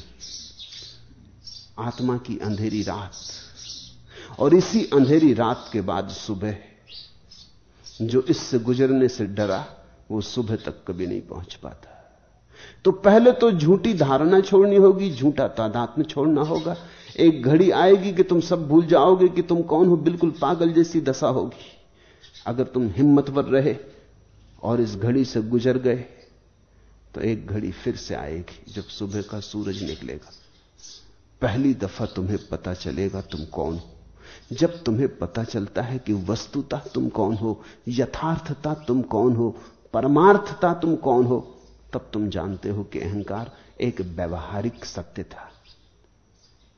आत्मा की अंधेरी रात। और इसी अंधेरी रात के बाद सुबह, जो इससे गुजरने से डरा, वो सुबह तक कभी नहीं पहुँच पाता। तो पहले तो झूठी धारणा छोड़नी होगी, झूठा तादात्म छोड़ना होगा। एक घड़ी आएगी कि तुम सब भूल जाओगे कि तुम कौन हो, बिल्कुल पागल जैसी दशा होगी। अगर तुम हिम्मतवर रहे और इस घड़ी से गुजर गए तो एक घड़ी फिर से आएगी जब सुबह का सूरज निकलेगा। पहली दफ़ा तुम्हें पता चलेगा तुम कौन हो। जब तुम्हें पता चलता है कि वस्तुता तुम कौन हो, यथार्थता तुम कौन हो, परमार्थता तुम कौन हो, तब तुम जानते हो कि अहंकार एक व्यवहारिक सत्य था।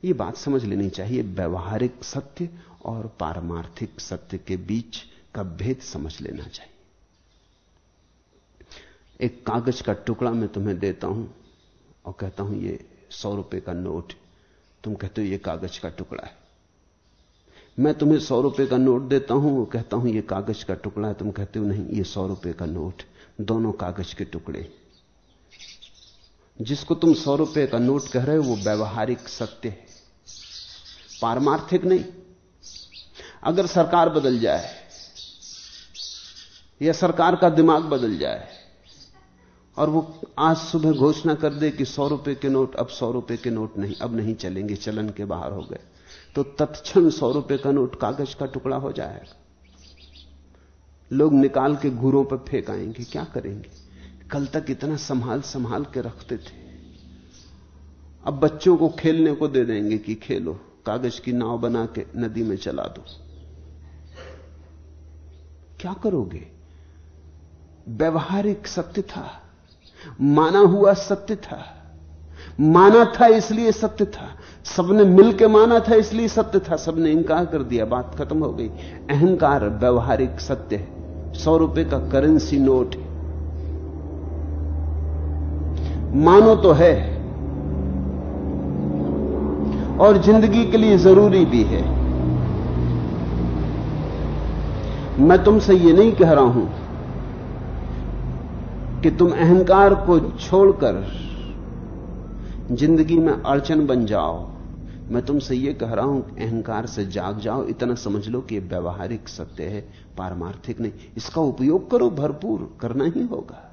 यह बात समझ लेनी चाहिए, व्यवहारिक सत्य और पारमार्थिक सत्य के बीच का भेद समझ लेना चाहिए। एक कागज़ का टुकड़ा मैं तुम्हें देता हूँ और कहता हूँ, ये सौ रुपए का नोट। तुम कहते हो, ये कागज़ का टुकड़ा है। मैं तुम्हें सौ रुपए का नोट देता हूँ कहता हूँ, ये कागज़ का टुकड़ा है। तुम कहते हो, नहीं, ये सौ रुपए का नोट, दोनों कागज़ के टुकड़े। जिसको तुम सौ रुपए का नोट कह रहे हो, वो व्यवहारिक सत्य है, पारमार्थिक नहीं। अगर सरकार बदल जाए या सरकार का दिमाग बदल जाए। और वो आज सुबह घोषणा कर दे कि सौ रुपए के नोट, अब सौ रुपए के नोट नहीं, अब नहीं चलेंगे, चलन के बाहर हो गए। तो तत्क्षण सौ रुपए का नोट कागज़ का टुकड़ा हो जाएगा। लोग निकाल के घूरों पर फेंक आएँगे, क्या करेंगे? कल तक इतना संभाल संभाल के रखते थे। अब बच्चों को खेलने को दे देंगे कि खेलो, कागज़ की नाव बना के नदी में चला दो। क्या करोगे? व्यवहारिक सत्य था। माना हुआ सत्य था। माना था इसलिए सत्य था। सबने मिलकर माना था इसलिए सत्य था। सबने इंकार कर दिया। बात खत्म हो गई। अहंकार व्यवहारिक सत्य है। सौ रुपए का करेंसी नोट है। मानो तो है। और ज़िंदगी के लिए ज़रूरी भी है। मैं तुमसे यह नहीं कह रहा हूँ कि तुम अहंकार को छोड़कर ज़िंदगी में अड़चन बन जाओ। मैं तुमसे यह कह रहा हूँ अहंकार से जाग जाओ। इतना समझ लो कि व्यवहारिक सत्य है, पारमार्थिक नहीं। इसका उपयोग करो, भरपूर करना ही होगा।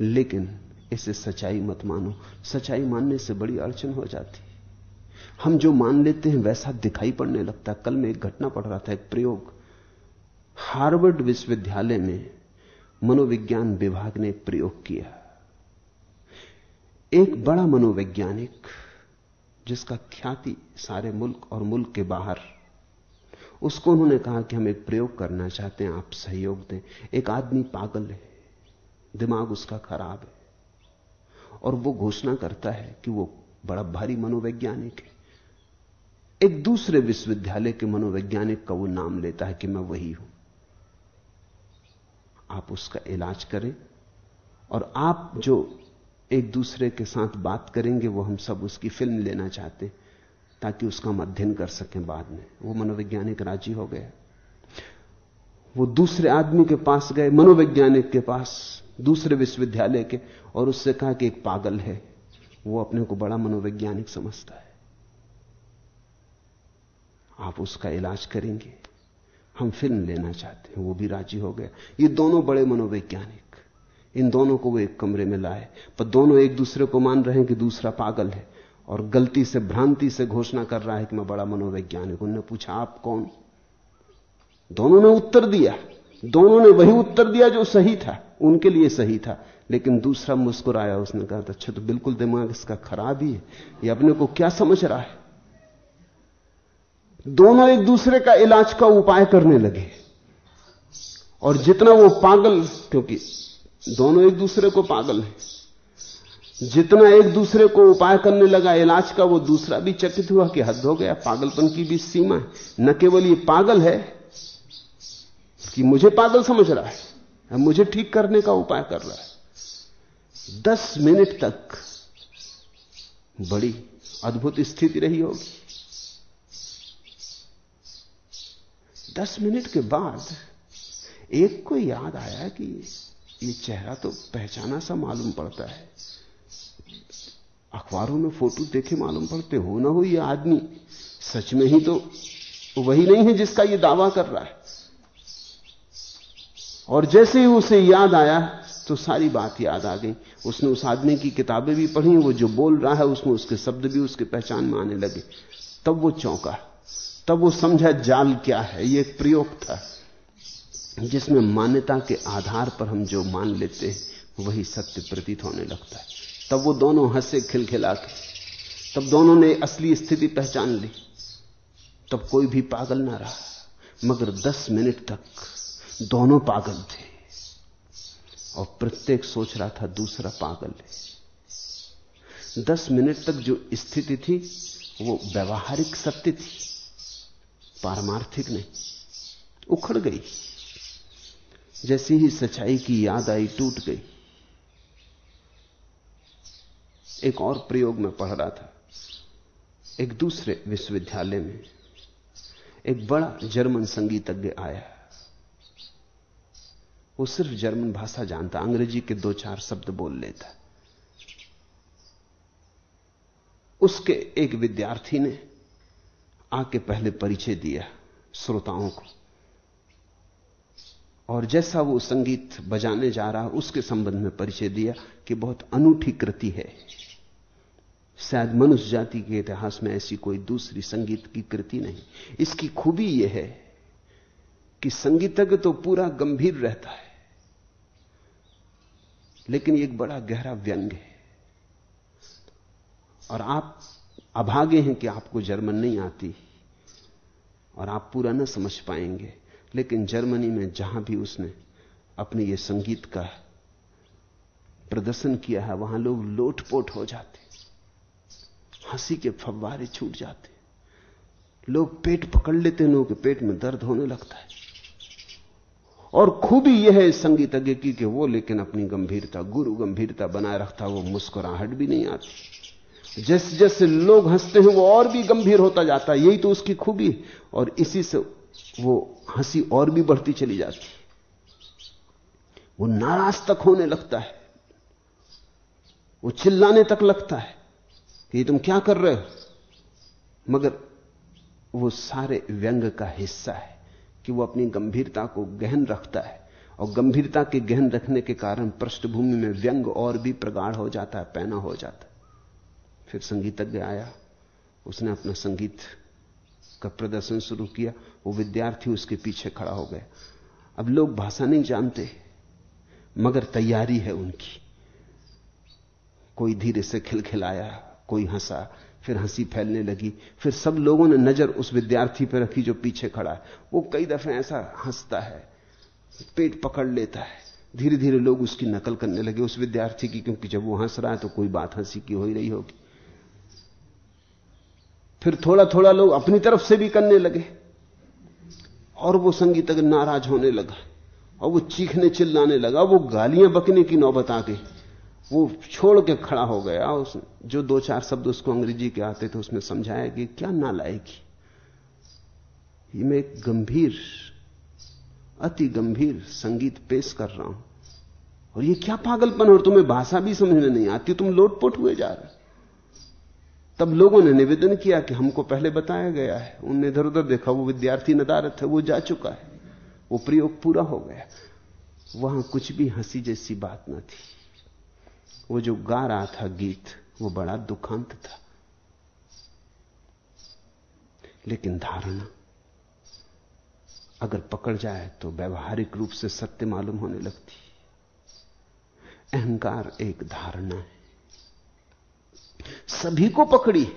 लेकिन इसे सच्चाई मत मानो। सच्चाई मानने से बड़ी अड़चन हो जाती। हम जो मान लेते हैं, वैसा दिखाई पड़ने लगता। है कल में एक घटना पढ़ रहा था, एक प्रयोग। हार्वर्ड विश्वविद्यालय में मनोविज्ञान विभाग ने प्रयोग किया। एक बड़ा मनोवैज्ञानिक, जिसका ख्याति सारे मुल्क और मुल्क के बाहर, उसको उन्होंने कहा कि हम एक प्रयोग करना चाहते हैं, आप सहयोग दें। एक आदमी पागल है, दिमाग उसका खराब है, और वो घोषणा करता है कि वो बड़ा भारी मनोवैज्ञानिक है। एक दूसरे विश्वविद्यालय के मनोवैज्ञानिक का वो नाम लेता है कि मैं वही हूँ। आप उसका इलाज करें और आप जो एक दूसरे के साथ बात करेंगे, वो हम सब उसकी फ़िल्म लेना चाहते ताकि उसका हम अध्ययन कर सकें बाद में। वो मनोवैज्ञानिक राज़ी हो गया। वो दूसरे आदमी के पास गए, मनोवैज्ञानिक के पास, दूसरे विश्वविद्यालय के, और उससे कहा कि एक पागल है। वो अपने को बड़ा मनोवैज्ञानिक समझता है। आप उसका इलाज करेंगे। हम फ़िल्म लेना चाहते हैं, वो भी राज़ी हो गया। ये दोनों बड़े मनोवैज्ञानिक, इन दोनों को वो एक कमरे में लाए, पर दोनों एक दूसरे को मान रहे हैं कि दूसरा पागल है, और गलती से, भ्रांति से घोषणा कर रहा है कि मैं बड़ा मनोवैज्ञानिक उनने पूछा, आप कौन? दोनों ने उत्तर दिया। दोनों ने वही उत्तर दिया जो सही था, उनके लिए सही था। लेकिन दूसरा मुस्कुराया, उसने कहा अच्छा तो बिल्कुल दिमाग इसका खराब ही है। ये अपने को क्या समझ रहा है? दोनों एक दूसरे का इलाज का उपाय करने लगे। और जितना वो पागल, क्योंकि दोनों एक दूसरे को पागल है, जितना एक दूसरे को उपाय करने लगा इलाज का, वो दूसरा भी चकित हुआ कि हद हो गया, पागलपन की भी सीमा है। न केवल ये पागल है कि मुझे पागल समझ रहा है मुझे ठीक करने का उपाय कर रहा है। दस मिनट तक बड़ी अद्भुत स्थिति रही होगी। दस मिनट के बाद एक को याद आया कि ये चेहरा तो पहचाना सा मालूम पड़ता है। अखबारों में फ़ोटो देखे मालूम पड़ते हो ना हो ये आदमी। सच में ही तो वही नहीं है जिसका ये दावा कर रहा है। और जैसे ही उसे याद आया तो सारी बात याद आ गई। उसने उस आदमी की किताबें भी पढ़ी, वो जो बोल रहा है, उसमें उसके शब्द भी उसके पहचान में आने लगे। तब वो चौंका। तब वो समझा, जाल क्या है? ये एक प्रयोग था। जिसमें मान्यता के आधार पर हम जो मान लेते हैं, वही सत्य प्रतीत होने लगता है। तब वो दोनों हंसे, खिलखिला के। तब दोनों ने असली स्थिति पहचान ली। तब कोई भी पागल ना रहा। मगर दस मिनट तक दोनों पागल थे। और प्रत्येक सोच रहा था, दूसरा पागल है। दस मिनट तक जो स्थिति थी, वो व्यवहारिक सत्य थी। पारमार्थिक नहीं, उखड़ गई। जैसी ही सच्चाई की याद आई, टूट गई। एक और प्रयोग में पढ़ रहा था, एक दूसरे विश्वविद्यालय में, एक बड़ा जर्मन संगीतज्ञ आया। वो सिर्फ़ जर्मन भाषा जानता, अंग्रेज़ी के दो चार शब्द बोल लेता। उसके एक विद्यार्थी ने आके पहले परिचय दिया श्रोताओं को। और जैसा वो संगीत बजाने जा रहा, उसके संबंध में परिचय दिया कि बहुत अनूठी कृति है। शायद मनुष्य जाति के इतिहास में ऐसी कोई दूसरी संगीत की कृति नहीं। इसकी खूबी यह है कि संगीतज्ञ तो पूरा गंभीर रहता है, लेकिन एक बड़ा गहरा व्यंग है। और आप अभागे हैं कि आपको जर्मन नहीं आती। और आप पूरा न समझ पाएँगे। लेकिन जर्मनी में जहाँ भी उसने अपने ये संगीत का प्रदर्शन किया है, वहाँ लोग लोटपोट हो जाते। हँसी के फव्वारे छूट जाते। लोग पेट पकड़ लेते हैं, लोगों के पेट में दर्द होने लगता है। और खूबी यह है संगीतज्ञ की कि, वो लेकिन अपनी गंभीरता, गुरु गंभीरता बनाए रखता, वो मुस्कुराहट भी नहीं आती। जैसे जैसे लोग हँसते हैं, वो और भी गंभीर होता जाता है। यही तो उसकी खूबी और इसी से वो हँसी और भी बढ़ती चली जाती वो नाराज़ तक होने लगता है। वो चिल्लाने तक लगता है कि तुम क्या कर रहे हो? मगर वो सारे व्यंग का हिस्सा है कि वो अपनी गंभीरता को गहन रखता है। और गंभीरता के गहन रखने के कारण पृष्ठभूमि में व्यंग और भी प्रगाढ़ हो जाता है, पैना हो जाता है। फिर संगीतज्ञ आया। उसने अपना संगीत का प्रदर्शन शुरू किया। वो विद्यार्थी उसके पीछे खड़ा हो गया। अब लोग भाषा नहीं जानते, मगर तैयारी है उनकी। कोई धीरे से खिलखिलाया, कोई हंसा, फिर हँसी फैलने लगी। फिर सब लोगों ने नज़र उस विद्यार्थी पर रखी जो पीछे खड़ा है। वो कई दफे ऐसा हंसता है, पेट पकड़ लेता है। धीरे धीरे लोग उसकी नकल करने लगे उस विद्यार्थी की, क्योंकि जब वो हंस रहा है तो कोई बात हँसी की हो ही रही होगी। फिर थोड़ा थोड़ा लोग अपनी तरफ़ से भी करने लगे। और वो संगीत नाराज़ होने लगा, और वो चीखने चिल्लाने लगा, वो गालियाँ बकने की नौबत आ गई। वो छोड़ के खड़ा हो गया। उस जो दो चार शब्द उसको अंग्रेज़ी के आते थे, उसमें समझाया कि क्या ना लाएगी ये मैं एक गंभीर, अति गंभीर संगीत पेश कर रहा हूँ। और ये क्या पागलपन और तुम्हें भाषा भी समझ में नहीं आती, तुम लोटपोट हुए जा रहे तब लोगों ने निवेदन किया कि हमको पहले बताया गया है। उनने इधर उधर देखा, वो विद्यार्थी नदारत है वो जा चुका है। वो प्रयोग पूरा हो गया। वहाँ कुछ भी हँसी जैसी बात ना थी। वो जो गा रहा था गीत, वो बड़ा दुखांत था। लेकिन धारणा, अगर पकड़ जाए तो व्यवहारिक रूप से सत्य मालूम होने लगती। अहंकार एक धारणा है। सभी को पकड़ी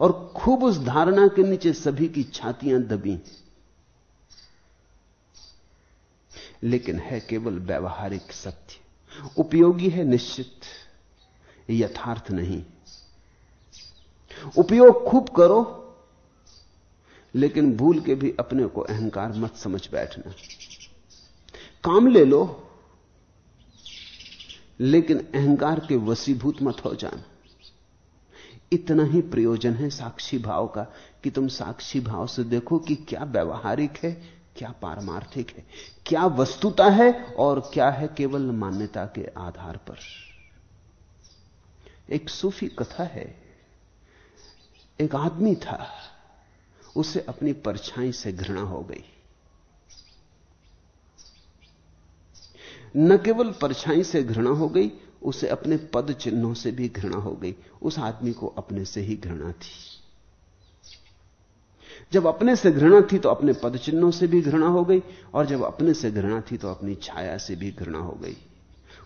और खूब उस धारणा के नीचे सभी की छातियाँ दबी लेकिन है केवल व्यवहारिक सत्य। उपयोगी है निश्चित, यथार्थ नहीं। उपयोग खूब करो, लेकिन भूल के भी अपने को अहंकार मत समझ बैठना। काम ले लो लेकिन अहंकार के वसीभूत मत हो जाना। इतना ही प्रयोजन है साक्षी भाव का कि तुम साक्षी भाव से देखो कि क्या व्यवहारिक है, क्या पारमार्थिक है, क्या वस्तुता है और क्या है केवल मान्यता के आधार पर। एक सूफी कथा है। एक आदमी था, उसे अपनी परछाई से घृणा हो गई। न केवल परछाई से घृणा हो गई, उसे अपने पद चिन्हों से भी घृणा हो गई। उस आदमी को अपने से ही घृणा थी। जब अपने से घृणा थी तो अपने पद चिन्हों से भी घृणा हो गई, और जब अपने से घृणा थी तो अपनी छाया से भी घृणा हो गई।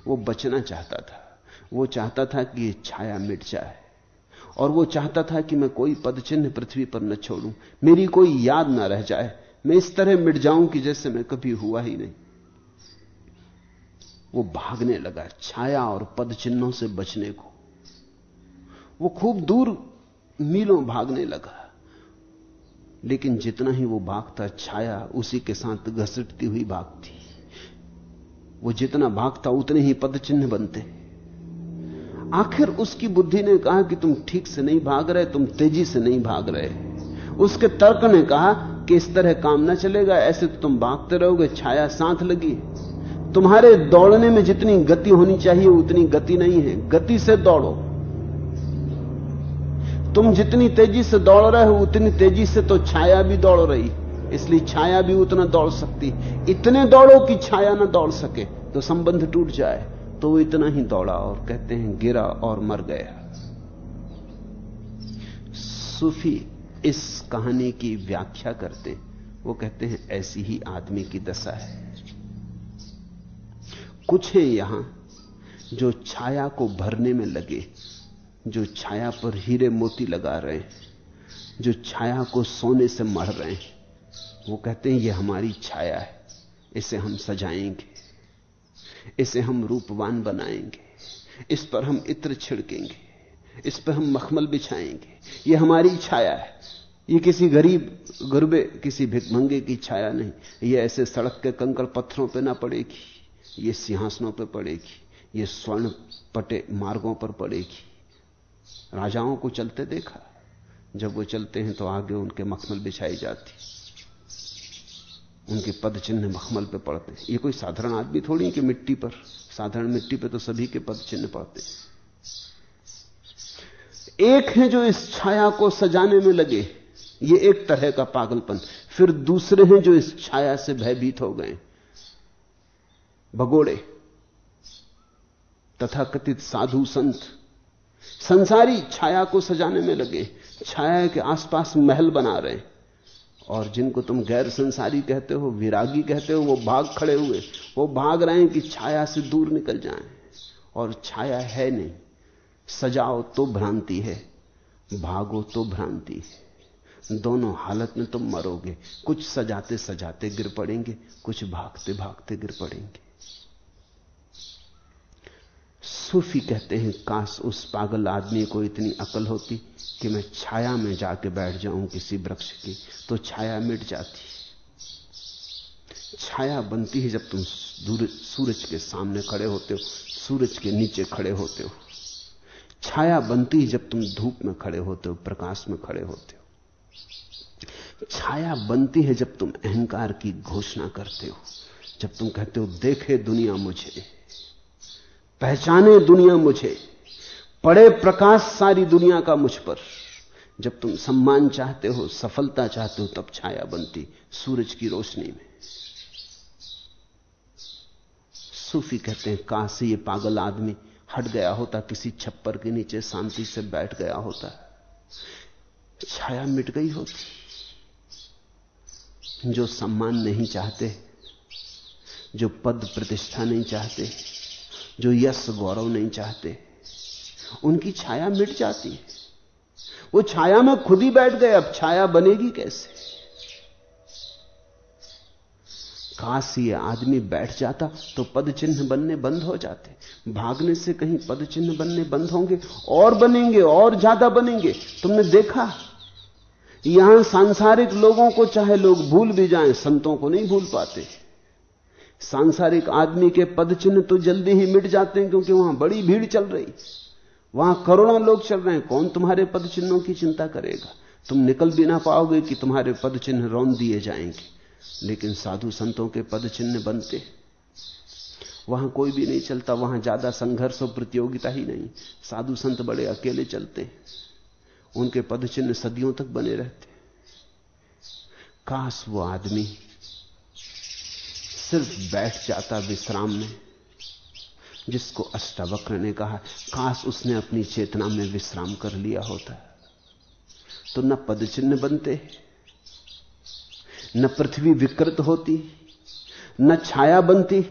वो बचना चाहता था। वो चाहता था कि ये छाया मिट जाए। और वो चाहता था कि मैं कोई पद चिन्ह पृथ्वी पर न छोड़ूं। मेरी कोई याद ना रह जाए। मैं इस तरह मिट जाऊँ कि जैसे मैं कभी हुआ ही नहीं। वो भागने लगा छाया और पद चिन्हों से बचने को। वो खूब दूर मीलों भागने लगा। लेकिन जितना ही वो भागता छाया, उसी के साथ घसटती हुई भागती। वो जितना भागता, उतने ही पद चिन्ह बनते। आखिर उसकी बुद्धि ने कहा कि तुम ठीक से नहीं भाग रहे, तुम तेज़ी से नहीं भाग रहे। उसके तर्क ने कहा कि इस तरह काम ना चलेगा, ऐसे तो तुम भागते रहोगे, छाया साथ लगी। तुम्हारे दौड़ने में जितनी गति होनी चाहिए, उतनी गति नहीं है। गति से दौड़ो। तुम जितनी तेज़ी से दौड़ रहे हो, उतनी तेज़ी से तो छाया भी दौड़ रही। इसलिए छाया भी उतना दौड़ सकती। इतने दौड़ो कि छाया ना दौड़ सके तो संबंध टूट जाए। तो वो इतना ही दौड़ा और कहते हैं, गिरा और मर गया। सूफी इस कहानी की व्याख्या करते, वो कहते हैं, ऐसी ही आदमी की दशा है। कुछ है यहाँ जो छाया को भरने में लगे, जो छाया पर हीरे मोती लगा रहे हैं, जो छाया को सोने से मढ़ रहे हैं। वो कहते हैं, ये हमारी छाया है, इसे हम सजाएँगे, इसे हम रूपवान बनाएँगे, इस पर हम इत्र छिड़केंगे, इस पर हम मखमल बिछाएँगे। ये हमारी छाया है। ये किसी गरीब, गुरबे, किसी भिकमंगे की छाया नहीं। ये ऐसे सड़क के कंकड़ पत्थरों पर ना पड़ेगी। ये सिंहासनों पर पड़ेगी, ये स्वर्ण पटे मार्गों पर पड़ेगी। राजाओं को चलते देखा, जब वो चलते हैं तो आगे उनके मखमल बिछाई जाती। उनके पद चिन्ह मखमल पे पड़ते। हैं ये कोई साधारण आदमी थोड़ी कि मिट्टी पर? साधारण मिट्टी पे तो सभी के पद चिन्ह पड़ते। हैं एक है जो इस छाया को सजाने में लगे। ये एक तरह का पागलपन। फिर दूसरे हैं जो इस छाया से भयभीत हो गए। भगोड़े तथा कथित साधु संत, संसारी छाया को सजाने में लगे, छाया के आसपास महल बना रहे, और जिनको तुम गैर संसारी कहते हो, विरागी कहते हो, वो भाग खड़े हुए, वो भाग रहे हैं कि छाया से दूर निकल जाएँ, और छाया है नहीं, सजाओ तो भ्रांति है, भागो तो भ्रांति है, दोनों हालत में तुम मरोगे, कुछ सजाते सजाते गिर पड़ेंगे, कुछ भागते भागते गिर पड़ेंगे। सूफी कहते हैं काश उस पागल आदमी को इतनी अकल होती कि मैं छाया में जाके बैठ जाऊँ किसी वृक्ष की तो छाया मिट जाती। छाया बनती है जब तुम सूरज के सामने खड़े होते हो, सूरज के नीचे खड़े होते हो। छाया बनती है जब तुम धूप में खड़े होते हो, प्रकाश में खड़े होते हो। छाया बनती है जब तुम अहंकार की घोषणा करते हो, जब तुम कहते हो, देखे दुनिया मुझे। पहचाने दुनिया मुझे पड़े प्रकाश सारी दुनिया का मुझ पर। जब तुम सम्मान चाहते हो, सफलता चाहते हो, तब छाया बनती सूरज की रोशनी में। सूफी कहते हैं काश ये पागल आदमी हट गया होता, किसी छप्पर के नीचे शांति से बैठ गया होता। छाया मिट गई होती। जो सम्मान नहीं चाहते, जो पद प्रतिष्ठा नहीं चाहते जो यश गौरव नहीं चाहते। उनकी छाया मिट जाती है। वो छाया में खुद ही बैठ गए, अब छाया बनेगी कैसे? काश आदमी बैठ जाता तो पद चिन्ह बनने बंद हो जाते। भागने से कहीं पद चिन्ह बनने बंद होंगे, और बनेंगे, और ज़्यादा बनेंगे। तुमने देखा? यहाँ सांसारिक लोगों को चाहे लोग भूल भी जाएँ, संतों को नहीं भूल पाते। सांसारिक आदमी के पद चिन्ह तो जल्दी ही मिट जाते हैं क्योंकि वहाँ बड़ी भीड़ चल रही वहाँ करोड़ों लोग चल रहे हैं। कौन तुम्हारे पद चिन्हों की चिंता करेगा? तुम निकल भी ना पाओगे कि तुम्हारे पद चिन्ह रौन दिए जाएँगे। लेकिन साधु संतों के पद चिन्ह बनते वहाँ कोई भी नहीं चलता। वहाँ ज़्यादा संघर्ष और प्रतियोगिता ही नहीं। साधु संत बड़े अकेले चलते उनके पद चिन्ह सदियों तक बने रहते काश वो आदमी सिर्फ़ बैठ जाता विश्राम में, जिसको अष्टावक्र ने कहा, काश उसने अपनी चेतना में विश्राम कर लिया होता। तो न पद चिन्ह बनते, न पृथ्वी विकृत होती, न छाया बनती,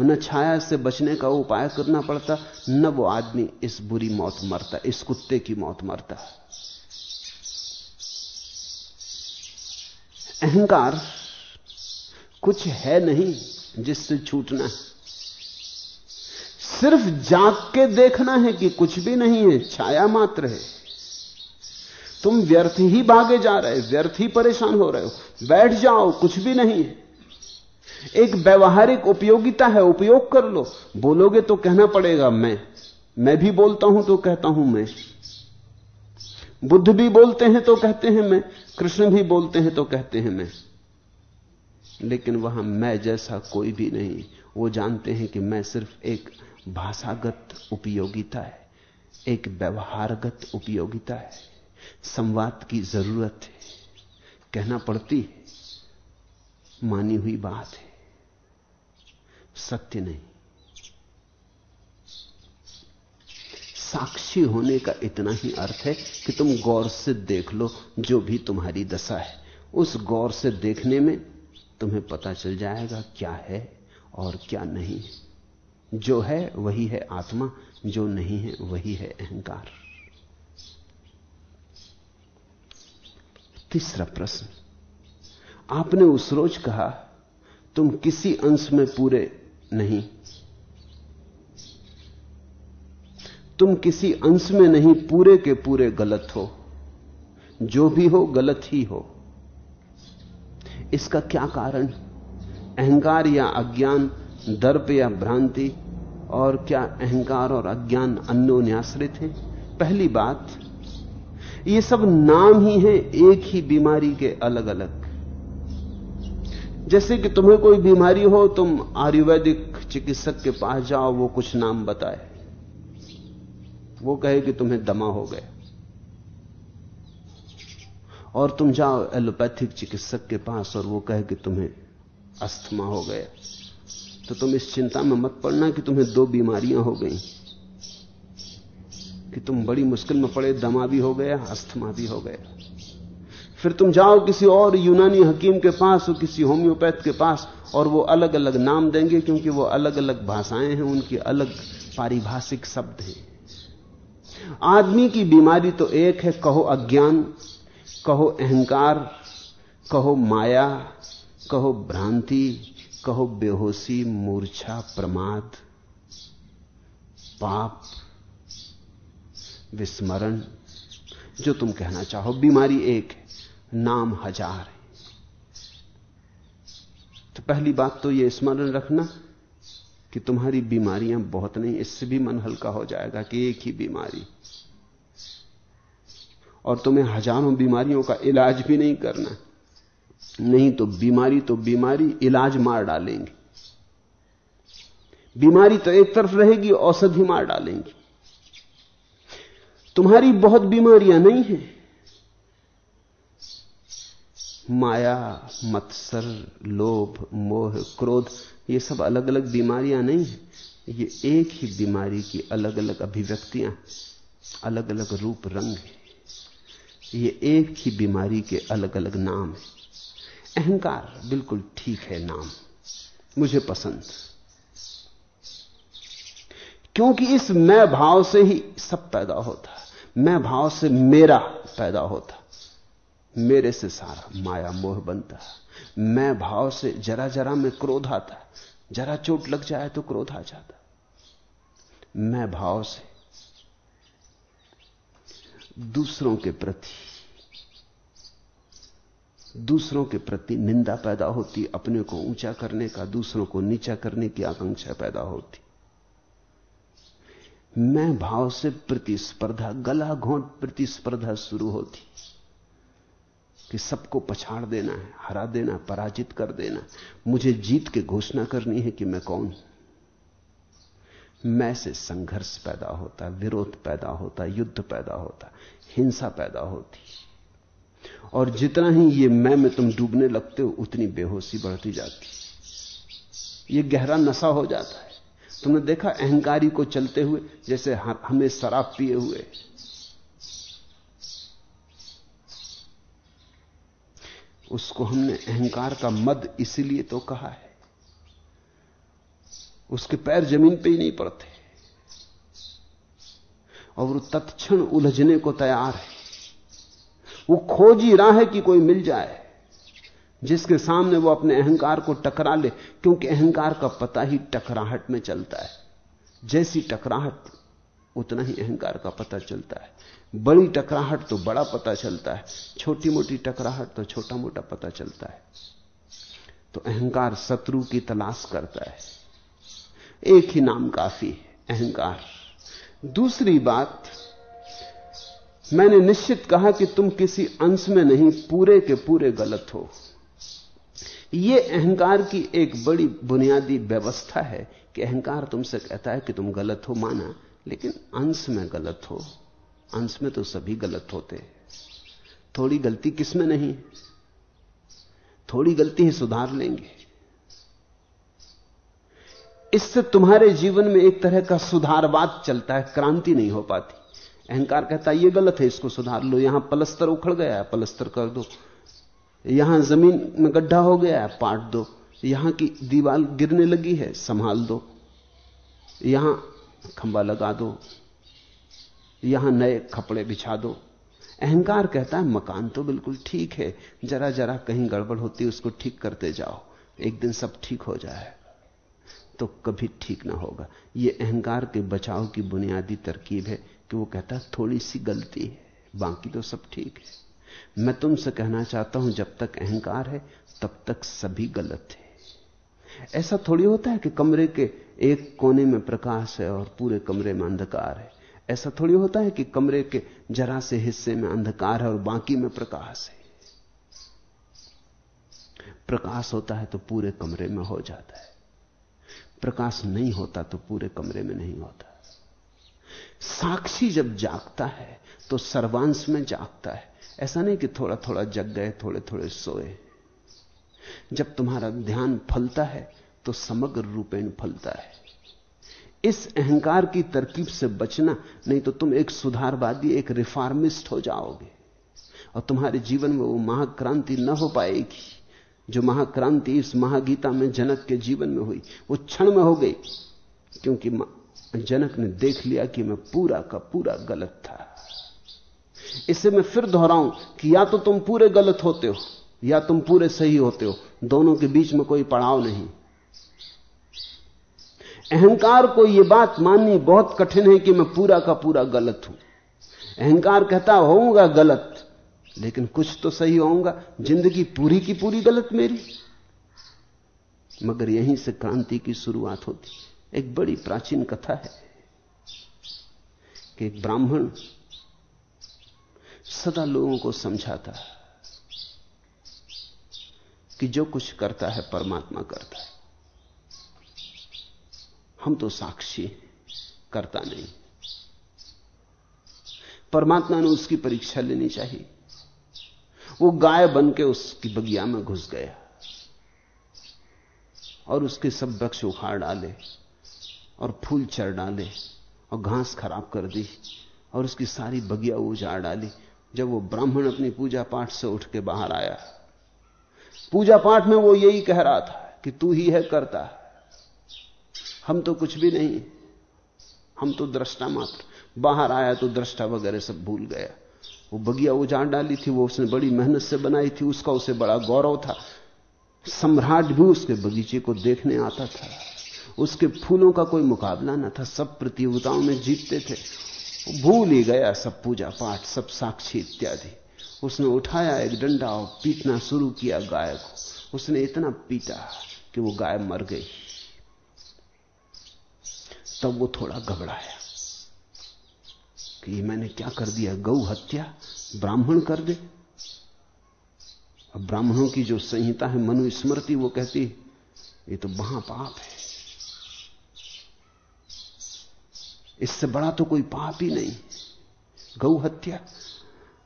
न छाया से बचने का उपाय करना पड़ता, न वो आदमी इस बुरी मौत मरता, इस कुत्ते की मौत मरता। अहंकार कुछ है नहीं जिससे छूटना है। सिर्फ़ जाग के देखना है कि कुछ भी नहीं है, छाया मात्र है। तुम व्यर्थ ही भागे जा रहे हो, व्यर्थ ही परेशान हो रहे हो। बैठ जाओ, कुछ भी नहीं है। एक व्यवहारिक उपयोगिता है, उपयोग कर लो। बोलोगे तो कहना पड़ेगा, मैं मैं भी बोलता हूँ तो कहता हूँ मैं। बुद्ध भी बोलते हैं तो कहते हैं मैं, कृष्ण भी बोलते हैं तो कहते हैं मैं। लेकिन वहाँ मैं जैसा कोई भी नहीं। वो जानते हैं कि मैं सिर्फ़ एक भाषागत उपयोगिता है, एक व्यवहारगत उपयोगिता है। संवाद की ज़रूरत है। कहना पड़ती है, मानी हुई बात है। सत्य नहीं। साक्षी होने का इतना ही अर्थ है कि तुम गौर से देख लो जो भी तुम्हारी दशा है। उस गौर से देखने में तुम्हें पता चल जाएगा क्या है और क्या नहीं। है जो है वही है आत्मा, जो नहीं है वही है अहंकार। तीसरा प्रश्न। आपने उस रोज कहा, तुम किसी अंश में पूरे नहीं। तुम किसी अंश में नहीं, पूरे के पूरे गलत हो। जो भी हो, गलत ही हो। इसका क्या कारण? अहंकार या अज्ञान, दर्प या भ्रांति, और क्या अहंकार और अज्ञान अन्योन्याश्रित है? पहली बात, ये सब नाम ही है, एक ही बीमारी के अलग अलग जैसे कि तुम्हें कोई बीमारी हो, तुम आयुर्वेदिक चिकित्सक के पास जाओ, वो कुछ नाम बताए। वो कहे कि तुम्हें दमा हो गया। और तुम जाओ एलोपैथिक चिकित्सक के पास और वो कहे कि तुम्हें अस्थमा हो गया। तो तुम इस चिंता में मत पड़ना कि तुम्हें दो बीमारियाँ हो गई, कि तुम बड़ी मुश्किल में पड़े, दमा भी हो गया, अस्थमा भी हो गया। फिर तुम जाओ किसी और यूनानी हकीम के पास और किसी होम्योपैथ के पास और वो अलग अलग नाम देंगे क्योंकि वो अलग अलग भाषाएँ हैं, उनकी अलग पारिभाषिक शब्द हैं। आदमी की बीमारी तो एक है, कहो अज्ञान। कहो अहंकार, कहो माया, कहो भ्रांति, कहो बेहोशी, मूर्छा, प्रमाद, पाप, विस्मरण, जो तुम कहना चाहो। बीमारी एक नाम हज़ार है। तो पहली बात तो यह स्मरण रखना कि तुम्हारी बीमारियाँ बहुत नहीं, इससे भी मन हल्का हो जाएगा कि एक ही बीमारी। और तुम्हें हज़ारों बीमारियों का इलाज भी नहीं करना नहीं तो बीमारी तो बीमारी, इलाज मार डालेंगे। बीमारी तो एक तरफ़ रहेगी, औषधि मार डालेंगी। तुम्हारी बहुत बीमारियाँ नहीं हैं। माया, मत्सर, लोभ, मोह, क्रोध, ये सब अलग अलग बीमारियाँ नहीं है। ये एक ही बीमारी की अलग अलग अभिव्यक्तियाँ अलग अलग रूप रंग है। ये एक ही बीमारी के अलग अलग नाम है। अहंकार बिल्कुल ठीक है नाम। मुझे पसंद। क्योंकि इस मैं भाव से ही सब पैदा होता। मैं भाव से मेरा पैदा होता। मेरे से सारा माया मोह बनता। मैं भाव से जरा जरा में क्रोध आता। जरा चोट लग जाए तो क्रोध आ जाता। मैं भाव से दूसरों के प्रति, दूसरों के प्रति निंदा पैदा होती, अपने को ऊँचा करने का, दूसरों को नीचा करने की आकांक्षा पैदा होती। मैं भाव से प्रतिस्पर्धा, गला घोंट प्रतिस्पर्धा शुरू होती कि सबको पछाड़ देना है, हरा देना, पराजित कर देना। मुझे जीत के घोषणा करनी है कि मैं कौन मैं से संघर्ष पैदा होता, विरोध पैदा होता, युद्ध पैदा होता, हिंसा पैदा होती। और जितना ही ये मैं में तुम डूबने लगते हो, उतनी बेहोशी बढ़ती जाती ये गहरा नशा हो जाता है। तुमने देखा अहंकारी को चलते हुए, जैसे हमें शराब पिए हुए। उसको हमने अहंकार का मद इसीलिए तो कहा है उसके पैर ज़मीन पे ही नहीं पड़ते। और वो तत्क्षण उलझने को तैयार है। वो खोज ही रहा है कि कोई मिल जाए, जिसके सामने वो अपने अहंकार को टकरा ले, क्योंकि अहंकार का पता ही टकराहट में चलता है। जैसी टकराहट, उतना ही अहंकार का पता चलता है। बड़ी टकराहट तो बड़ा पता चलता है, छोटी मोटी टकराहट तो छोटा मोटा पता चलता है। तो अहंकार शत्रु की तलाश करता है। एक ही नाम काफ़ी है, अहंकार। दूसरी बात, मैंने निश्चित कहा कि तुम किसी अंश में नहीं, पूरे के पूरे गलत हो। यह अहंकार की एक बड़ी बुनियादी व्यवस्था है कि अहंकार तुमसे कहता है कि तुम गलत हो, माना, लेकिन अंश में गलत हो। अंश में तो सभी गलत होते थोड़ी गलती किसमें नहीं? थोड़ी गलती ही सुधार लेंगे। इससे तुम्हारे जीवन में एक तरह का सुधारवाद चलता है, क्रांति नहीं हो पाती। अहंकार कहता है, ये गलत है, इसको सुधार लो, यहाँ पलस्तर उखड़ गया है, पलस्तर कर दो। यहाँ ज़मीन में गड्ढा हो गया है, पाट दो। यहाँ की दीवार गिरने लगी है, संभाल दो। यहाँ खंबा लगा दो। यहाँ नए कपड़े बिछा दो। अहंकार कहता है, मकान तो बिल्कुल ठीक है जरा जरा कहीं गड़बड़ होती है, उसको ठीक करते जाओ। एक दिन सब ठीक हो जाए। तो कभी ठीक ना होगा। यह अहंकार के बचाव की बुनियादी तरकीब है कि वो कहता है, थोड़ी सी गलती है, बाकी तो सब ठीक है। मैं तुमसे कहना चाहता हूँ, जब तक अहंकार है, तब तक सभी गलत है। ऐसा थोड़ी होता है कि कमरे के एक कोने में प्रकाश है और पूरे कमरे में अंधकार है। ऐसा थोड़ी होता है कि कमरे के जरा से हिस्से में अंधकार है और बाकी में प्रकाश है। प्रकाश होता है तो पूरे कमरे में हो जाता है। प्रकाश नहीं होता तो पूरे कमरे में नहीं होता। साक्षी जब जागता है तो सर्वांश में जागता है। ऐसा नहीं कि थोड़ा थोड़ा जग गए थोड़े थोड़े सोए। जब तुम्हारा ध्यान फलता है तो समग्र रूपेण फलता है। इस अहंकार की तरकीब से बचना, नहीं तो तुम एक सुधारवादी, एक रिफॉर्मिस्ट हो जाओगे। और तुम्हारे जीवन में वो महाक्रांति न हो पाएगी। जो महाक्रांति इस महागीता में जनक के जीवन में हुई, वो क्षण में हो गई, क्योंकि जनक ने देख लिया कि मैं पूरा का पूरा गलत था। इसे मैं फिर दोहराऊं कि या तो तुम पूरे गलत होते हो, या तुम पूरे सही होते हो, दोनों के बीच में कोई पड़ाव नहीं। अहंकार को यह बात माननी बहुत कठिन है कि मैं पूरा का पूरा गलत हूँ। अहंकार कहता, होऊँगा गलत लेकिन कुछ तो सही होऊँगा। ज़िंदगी पूरी की पूरी गलत मेरी। मगर यहीं से क्रांति की शुरुआत होती। एक बड़ी प्राचीन कथा है कि एक ब्राह्मण सदा लोगों को समझाता है कि जो कुछ करता है, परमात्मा करता है। हम तो साक्षी करता नहीं। परमात्मा ने उसकी परीक्षा लेनी चाहिए। वो गाय बन के उसकी बगिया में घुस गया और उसके सब वृक्ष उखाड़ डाले और फूल चर डाले और घास खराब कर दी और उसकी सारी बगिया उजाड़ डाली। जब वो ब्राह्मण अपनी पूजा पाठ से उठ के बाहर आया, पूजा पाठ में वो यही कह रहा था कि तू ही है करता, हम तो कुछ भी नहीं, हम तो दृष्टा मात्र, बाहर आया तो दृष्टा वगैरह सब भूल गया। वो बगिया उजाड़ डाली थी, वो उसने बड़ी मेहनत से बनाई थी, उसका उसे बड़ा गौरव था। सम्राट भी उसके बगीचे को देखने आता था। उसके फूलों का कोई मुकाबला न था, सब प्रतियोगिताओं में जीतते थे। भूल ही गया सब पूजा पाठ, सब साक्षी इत्यादि। उसने उठाया एक डंडा और पीटना शुरू किया गाय को। उसने इतना पीटा कि वो गाय मर गई। तब वो थोड़ा घबराया। कि मैंने क्या कर दिया? गौ हत्या? ब्राह्मण कर दे। अब ब्राह्मणों की जो संहिता है, मनुस्मृति, वो कहती ये तो महापाप है। इससे बड़ा तो कोई पाप ही नहीं। गौ हत्या,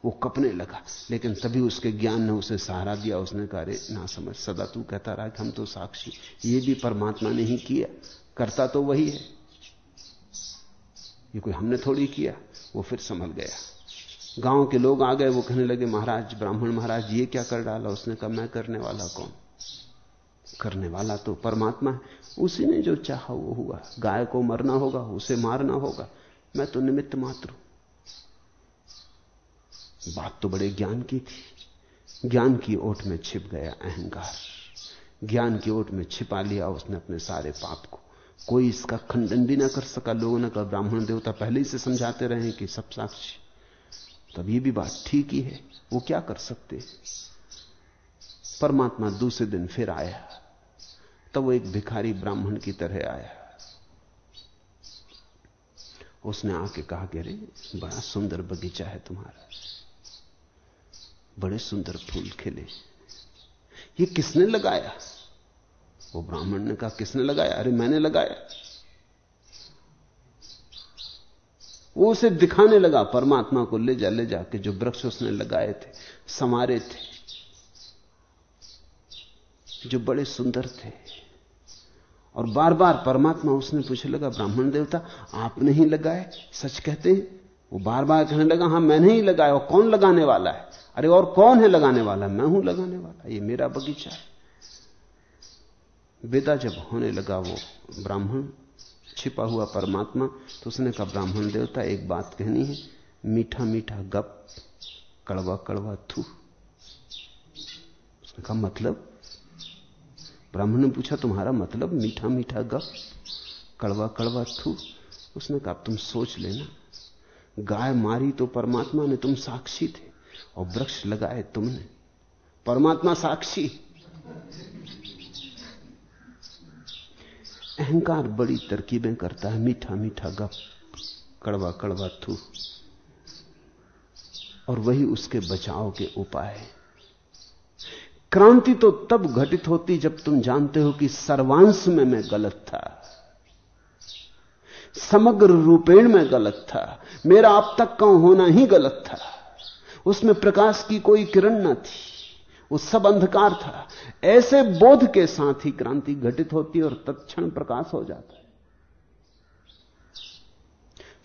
वो कपने लगा। लेकिन तभी उसके ज्ञान ने उसे सहारा दिया। उसने कहा, अरे, ना समझ। सदा तू कहता रहा कि हम तो साक्षी। ये भी परमात्मा ने ही किया। करता तो वही है। ये कोई हमने थोड़ी किया? वो फिर संभल गया। गाँव के लोग आ गए, वो कहने लगे, महाराज, ब्राह्मण महाराज, ये क्या कर डाला उसने? कहा मैं करने वाला कौन? करने वाला तो परमात्मा है। उसी ने जो चाहा वो हुआ। गाय को मरना होगा, उसे मारना होगा। मैं तो निमित्त मात्र हूँ। बात तो बड़े ज्ञान की थी। ज्ञान की ओट में छिप गया अहंकार। ज्ञान की ओट में छिपा लिया उसने अपने सारे पाप को। कोई इसका खंडन भी ना कर सका। लोगों ने कहा, ब्राह्मण देवता पहले ही से समझाते रहे कि सब साक्षी तब ये भी बात ठीक ही है। वो क्या कर सकते परमात्मा दूसरे दिन फिर आया। तब वो एक भिखारी ब्राह्मण की तरह आया। उसने आके कहा, कि अरे, बड़ा सुंदर बगीचा है तुम्हारा। बड़े सुंदर फूल खिले। ये किसने लगाया? वो ब्राह्मण ने कहा, किसने लगाया? अरे मैंने लगाया। वो उसे दिखाने लगा, परमात्मा को ले जा ले जा के जो वृक्ष उसने लगाए थे समारे थे, जो बड़े सुंदर थे। और बार बार परमात्मा उसने पूछने लगा, ब्राह्मण देवता, आपने ही लगाए? सच कहते हैं? वो बार बार कहने लगा, हाँ, मैंने ही लगाया, और कौन लगाने वाला है? अरे और कौन है लगाने वाला? मैं हूँ लगाने वाला, ये मेरा बगीचा है। विदा जब होने लगा वो ब्राह्मण, छिपा हुआ परमात्मा तो उसने कहा, ब्राह्मण देवता, एक बात कहनी है, मीठा मीठा गप, कड़वा कड़वा थू। उसने कहा मतलब? ब्राह्मण ने पूछा, तुम्हारा मतलब मीठा मीठा गप, कड़वा कड़वा थू? उसने कहा, तुम सोच लेना। गाय मारी तो परमात्मा ने, तुम साक्षी थे, और वृक्ष लगाए तुमने। परमात्मा साक्षी। अहंकार बड़ी तरकीबें करता है, मीठा मीठा गप, कड़वा कड़वा थू। और वही उसके बचाव के उपाय। है क्रांति तो तब घटित होती जब तुम जानते हो कि सर्वांश में मैं गलत था। समग्र रूपेण में गलत था। मेरा अब तक का होना ही गलत था। उसमें प्रकाश की कोई किरण न थी। वो सब अंधकार था। ऐसे बोध के साथ ही क्रांति घटित होती और तत्क्षण प्रकाश हो जाता है।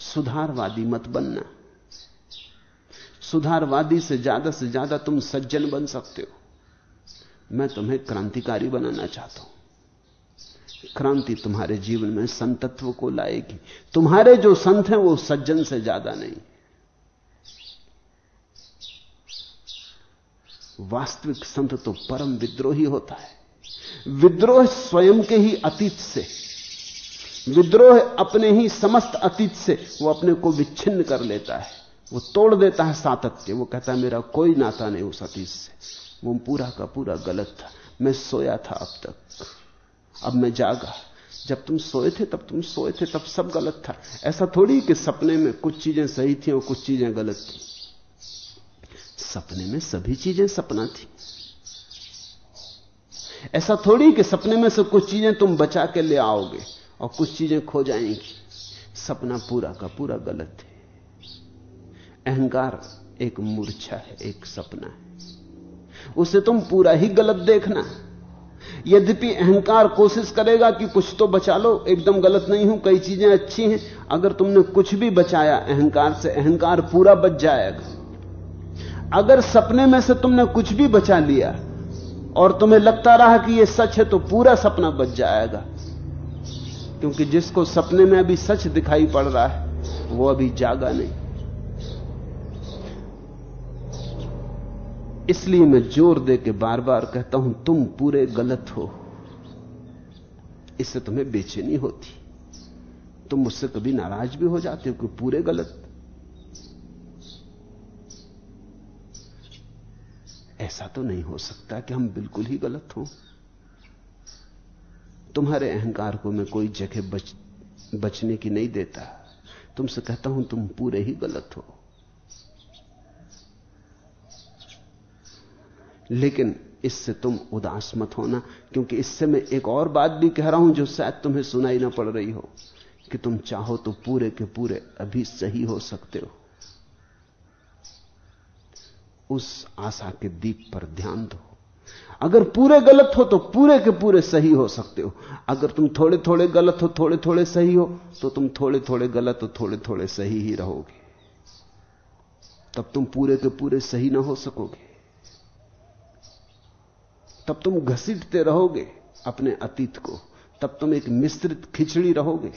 सुधारवादी मत बनना। सुधारवादी से ज़्यादा से ज़्यादा तुम सज्जन बन सकते हो। मैं तुम्हें क्रांतिकारी बनाना चाहता हूँ। क्रांति तुम्हारे जीवन में संतत्व को लाएगी। तुम्हारे जो संत हैं वो सज्जन से ज़्यादा नहीं। वास्तविक संत तो परम विद्रोही होता है। विद्रोह स्वयं के ही अतीत से, विद्रोह अपने ही समस्त अतीत से वो अपने को विच्छिन्न कर लेता है। वो तोड़ देता है सातत्य। वो कहता है, मेरा कोई नाता नहीं उस अतीत से। वो पूरा का पूरा गलत था। मैं सोया था अब तक। अब मैं जागा। जब तुम सोए थे, तब तुम सोए थे, तब सब गलत था। ऐसा थोड़ी कि सपने में कुछ चीज़ें सही थी और कुछ चीज़ें गलत थी। सपने में सभी चीज़ें सपना थी। ऐसा थोड़ी कि सपने में से कुछ चीज़ें तुम बचा के ले आओगे और कुछ चीज़ें खो जाएँगी। सपना पूरा का पूरा गलत है। अहंकार एक मूर्छा है, एक सपना है। उसे तुम पूरा ही गलत देखना यद्यपि अहंकार कोशिश करेगा कि कुछ तो बचा लो, एकदम गलत नहीं हूँ, कई चीज़ें अच्छी हैं। अगर तुमने कुछ भी बचाया अहंकार से, अहंकार पूरा बच जाएगा। अगर सपने में से तुमने कुछ भी बचा लिया और तुम्हें लगता रहा कि यह सच है तो पूरा सपना बच जाएगा। क्योंकि जिसको सपने में अभी सच दिखाई पड़ रहा है, वो अभी जागा नहीं। इसलिए मैं ज़ोर दे के बार बार कहता हूँ, तुम पूरे गलत हो। इससे तुम्हें बेचैनी होती। तुम मुझसे कभी नाराज़ भी हो जाते हो कि पूरे गलत। ऐसा तो नहीं हो सकता कि हम बिल्कुल ही गलत हों। तुम्हारे अहंकार को मैं कोई जगह बच, बचने की नहीं देता। तुमसे कहता हूँ तुम पूरे ही गलत हो। लेकिन इससे तुम उदास मत होना क्योंकि इससे मैं एक और बात भी कह रहा हूँ जो शायद तुम्हें सुनाई ना पड़ रही हो कि तुम चाहो तो पूरे के पूरे अभी सही हो सकते हो। उस आशा के दीप पर ध्यान दो। अगर पूरे गलत हो तो पूरे के पूरे सही हो सकते हो। अगर तुम थोड़े थोड़े गलत हो थोड़े थोड़े सही हो तो तुम थोड़े थोड़े गलत हो थोड़े थोड़े सही ही रहोगे। तब तुम पूरे के पूरे सही ना हो सकोगे। तब तुम घसीटते रहोगे अपने अतीत को। तब तुम एक मिश्रित खिचड़ी रहोगे।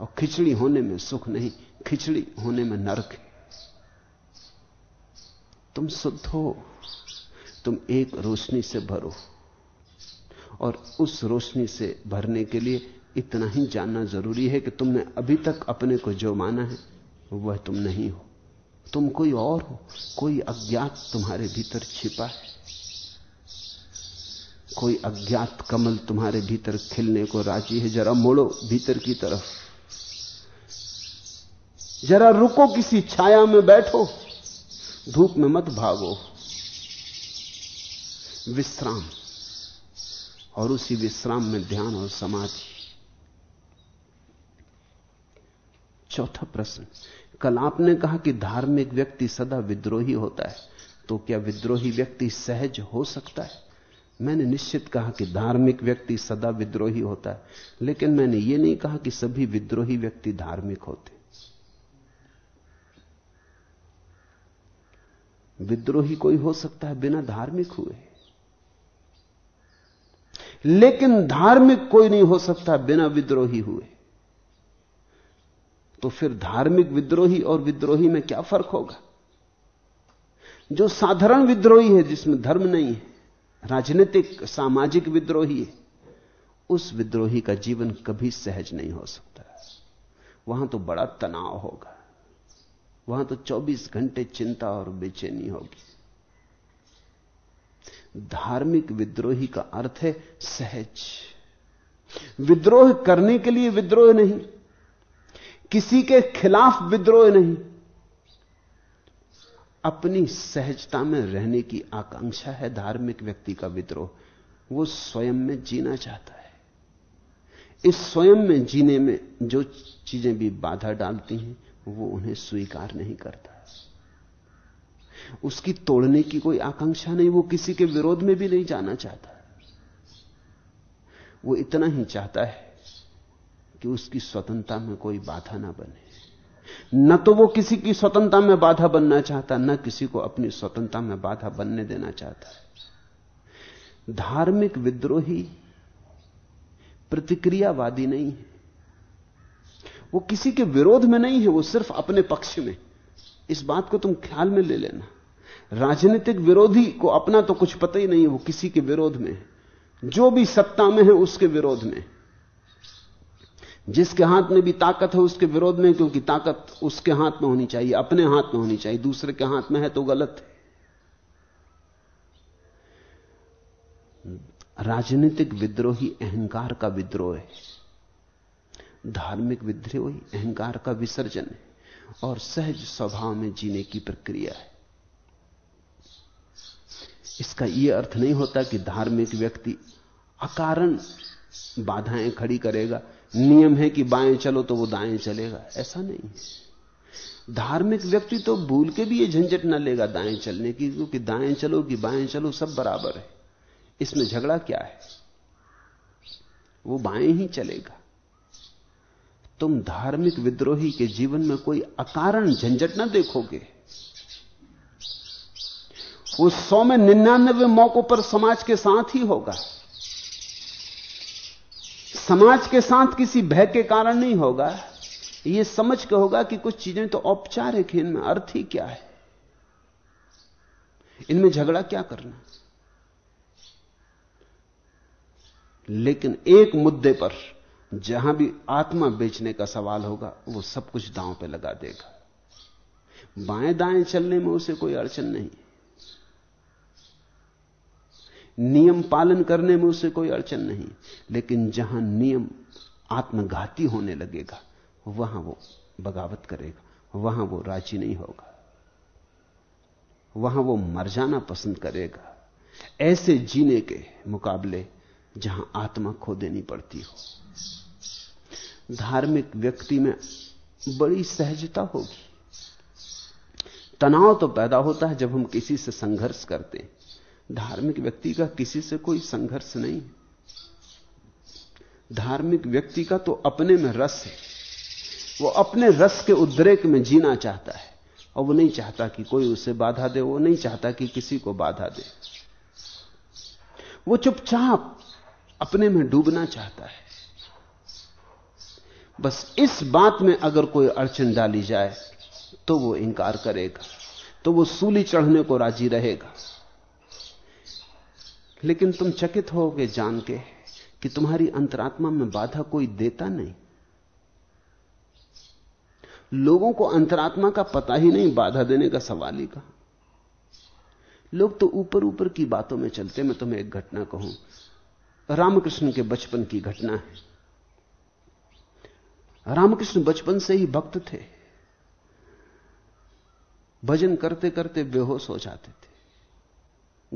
और खिचड़ी होने में सुख नहीं, खिचड़ी होने में नरक है। तुम शुद्ध हो। तुम एक रोशनी से भरो। और उस रोशनी से भरने के लिए इतना ही जानना ज़रूरी है कि तुमने अभी तक अपने को जो माना है, वह तुम नहीं हो। तुम कोई और हो। कोई अज्ञात तुम्हारे भीतर छिपा है। कोई अज्ञात कमल तुम्हारे भीतर खिलने को राज़ी है। जरा मोड़ो भीतर की तरफ़। जरा रुको किसी छाया में बैठो। धूप में मत भागो। विश्राम। और उसी विश्राम में ध्यान और समाधि। चौथा प्रश्न। कल आपने कहा कि धार्मिक व्यक्ति सदा विद्रोही होता है। तो क्या विद्रोही व्यक्ति सहज हो सकता है? मैंने निश्चित कहा कि धार्मिक व्यक्ति सदा विद्रोही होता है। लेकिन मैंने यह नहीं कहा कि सभी विद्रोही व्यक्ति धार्मिक होते। विद्रोही कोई हो सकता है बिना धार्मिक हुए। लेकिन धार्मिक कोई नहीं हो सकता बिना विद्रोही हुए। तो फिर धार्मिक विद्रोही और विद्रोही में क्या फ़र्क होगा? जो साधारण विद्रोही है, जिसमें धर्म नहीं है, राजनीतिक, सामाजिक विद्रोही है, उस विद्रोही का जीवन कभी सहज नहीं हो सकता। वहाँ तो बड़ा तनाव होगा। वहाँ तो 24 घंटे चिंता और बेचैनी होगी। धार्मिक विद्रोही का अर्थ है सहज। विद्रोह करने के लिए विद्रोह नहीं। किसी के खिलाफ विद्रोह नहीं। अपनी सहजता में रहने की आकांक्षा है धार्मिक व्यक्ति का विद्रोह। वो स्वयं में जीना चाहता है। इस स्वयं में जीने में जो चीज़ें भी बाधा डालती हैं वो उन्हें स्वीकार नहीं करता। उसकी तोड़ने की कोई आकांक्षा नहीं, वो किसी के विरोध में भी नहीं जाना चाहता। वो इतना ही चाहता है कि उसकी स्वतंत्रता में कोई बाधा ना बने। न तो वो किसी की स्वतंत्रता में बाधा बनना चाहता, न किसी को अपनी स्वतंत्रता में बाधा बनने देना चाहता। धार्मिक विद्रोही प्रतिक्रियावादी नहीं है। वो किसी के विरोध में नहीं है, वो सिर्फ़ अपने पक्ष में। इस बात को तुम ख्याल में ले लेना। राजनीतिक विरोधी को अपना तो कुछ पता ही नहीं वो किसी के विरोध में जो भी सत्ता में है, उसके विरोध में। जिसके हाथ में भी ताकत है, उसके विरोध में क्योंकि ताकत उसके हाथ में होनी चाहिए, अपने हाथ में होनी चाहिए। दूसरे के हाथ में है तो गलत है। राजनीतिक विद्रोही अहंकार का विद्रोह है। धार्मिक विद्रोही अहंकार का विसर्जन है और सहज स्वभाव में जीने की प्रक्रिया है। इसका यह अर्थ नहीं होता कि धार्मिक व्यक्ति अकारण बाधाएँ खड़ी करेगा, नियम है कि बाएँ चलो तो वो दाएँ चलेगा, ऐसा नहीं है। धार्मिक व्यक्ति तो भूल के भी ये झंझट न लेगा दाएँ चलने की, क्योंकि दाएँ चलो कि बाएँ चलो सब बराबर है। इसमें झगड़ा क्या है? वो बाएँ ही चलेगा। तुम धार्मिक विद्रोही के जीवन में कोई अकारण झंझट ना देखोगे। वो सौ में निन्यानबे मौकों पर समाज के साथ ही होगा। समाज के साथ किसी भय के कारण नहीं होगा। यह समझ के होगा कि कुछ चीज़ें तो औपचारिक हैं, इनमें अर्थ ही क्या है? इनमें झगड़ा क्या करना? लेकिन एक मुद्दे पर जहाँ भी आत्मा बेचने का सवाल होगा, वो सब कुछ दांव पे लगा देगा। बाएँ दाएँ चलने में उसे कोई अड़चन नहीं। नियम पालन करने में उसे कोई अड़चन नहीं, लेकिन जहाँ नियम आत्मघाती होने लगेगा, वहाँ वो बगावत करेगा, वहाँ वो राज़ी नहीं होगा। वहाँ वो मर जाना पसंद करेगा। ऐसे जीने के मुकाबले जहाँ आत्मा खो देनी पड़ती हो। धार्मिक व्यक्ति में बड़ी सहजता होगी। तनाव तो पैदा होता है जब हम किसी से संघर्ष करते हैं। धार्मिक व्यक्ति का किसी से कोई संघर्ष नहीं। धार्मिक व्यक्ति का तो अपने में रस है। वो अपने रस के उद्रेक में जीना चाहता है। और वो नहीं चाहता कि कोई उसे बाधा दे, वो नहीं चाहता कि किसी को बाधा दे। वो चुपचाप अपने में डूबना चाहता है। बस इस बात में अगर कोई अड़चन डाली जाए तो वो इंकार करेगा तो वो सूली चढ़ने को राज़ी रहेगा। लेकिन तुम चकित होगे जान के कि तुम्हारी अंतरात्मा में बाधा कोई देता नहीं। लोगों को अंतरात्मा का पता ही नहीं, बाधा देने का सवाल ही कहा। लोग तो ऊपर ऊपर की बातों में चलते, मैं तुम्हें एक घटना कहूँ। रामकृष्ण के बचपन की घटना है। रामकृष्ण बचपन से ही भक्त थे। भजन करते करते बेहोश हो जाते थे।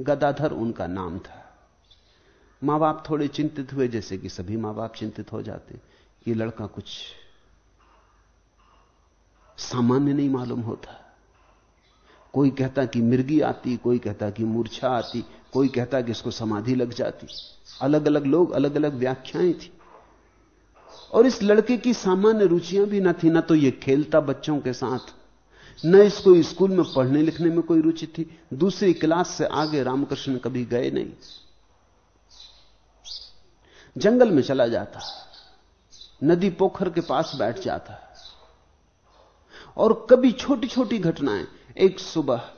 गदाधर उनका नाम था। माँ बाप थोड़े चिंतित हुए, जैसे कि सभी माँ बाप चिंतित हो जाते। ये लड़का कुछ सामान्य नहीं मालूम होता। कोई कहता कि मिर्गी आती, कोई कहता कि मूर्छा आती, कोई कहता कि इसको समाधि लग जाती। अलग अलग लोग अलग अलग व्याख्याएँ थी। और इस लड़के की सामान्य रुचियाँ भी न थी, न तो ये खेलता बच्चों के साथ, न इसको स्कूल में पढ़ने लिखने में कोई रुचि थी। दूसरी क्लास से आगे रामकृष्ण कभी गए नहीं। जंगल में चला जाता, नदी पोखर के पास बैठ जाता। और कभी छोटी छोटी घटनाएँ, एक सुबह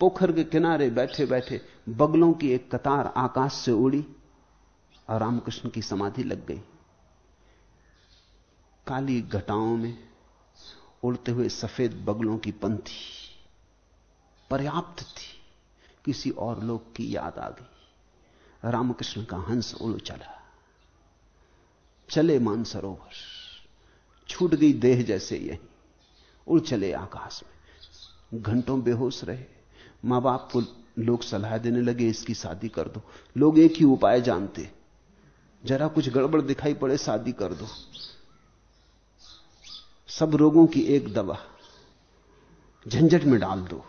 पोखर के किनारे बैठे बैठे बगलों की एक कतार आकाश से उड़ी और रामकृष्ण की समाधि लग गई। काली घटाओं में उड़ते हुए सफ़ेद बगलों की पंथी पर्याप्त थी। किसी और लोग की याद आ गई। रामकृष्ण का हंस उड़ चला। चले मानसरोवर छूट गई देह जैसे यही। उड़ चले आकाश में। घंटों बेहोश रहे। माँ बाप को लोग सलाह देने लगे, इसकी शादी कर दो। लोग एक ही उपाय जानते। जरा कुछ गड़बड़ दिखाई पड़े, शादी कर दो। सब रोगों की एक दवा। झंझट में डाल दो।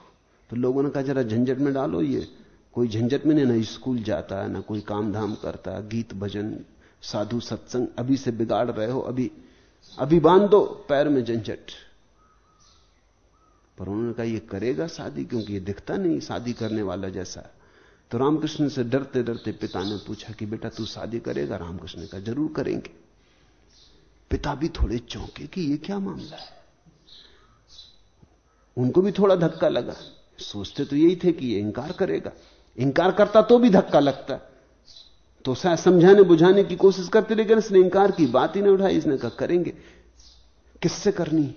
तो लोगों ने कहा, जरा झंझट में डालो ये। कोई झंझट में नहीं, ना स्कूल जाता है ना कोई काम धाम करता, गीत भजन, साधु सत्संग, अभी से बिगाड़ रहे हो, अभी अभी बाँध दो, पैर में झंझट। पर उन्होंने कहा, ये करेगा शादी, क्योंकि ये दिखता नहीं शादी करने वाला जैसा। तो रामकृष्ण से डरते डरते पिता ने पूछा कि, बेटा, तू शादी करेगा? रामकृष्ण का ज़रूर करेंगे। पिता भी थोड़े चौंके कि ये क्या मामला है? उनको भी थोड़ा धक्का लगा। सोचते तो यही थे कि ये इंकार करेगा। इंकार करता तो भी धक्का लगता। तो शायद समझाने बुझाने की कोशिश करते, लेकिन इसने इंकार की, बात ही नहीं उठाई। इसने कहा, करेंगे? किससे करनी?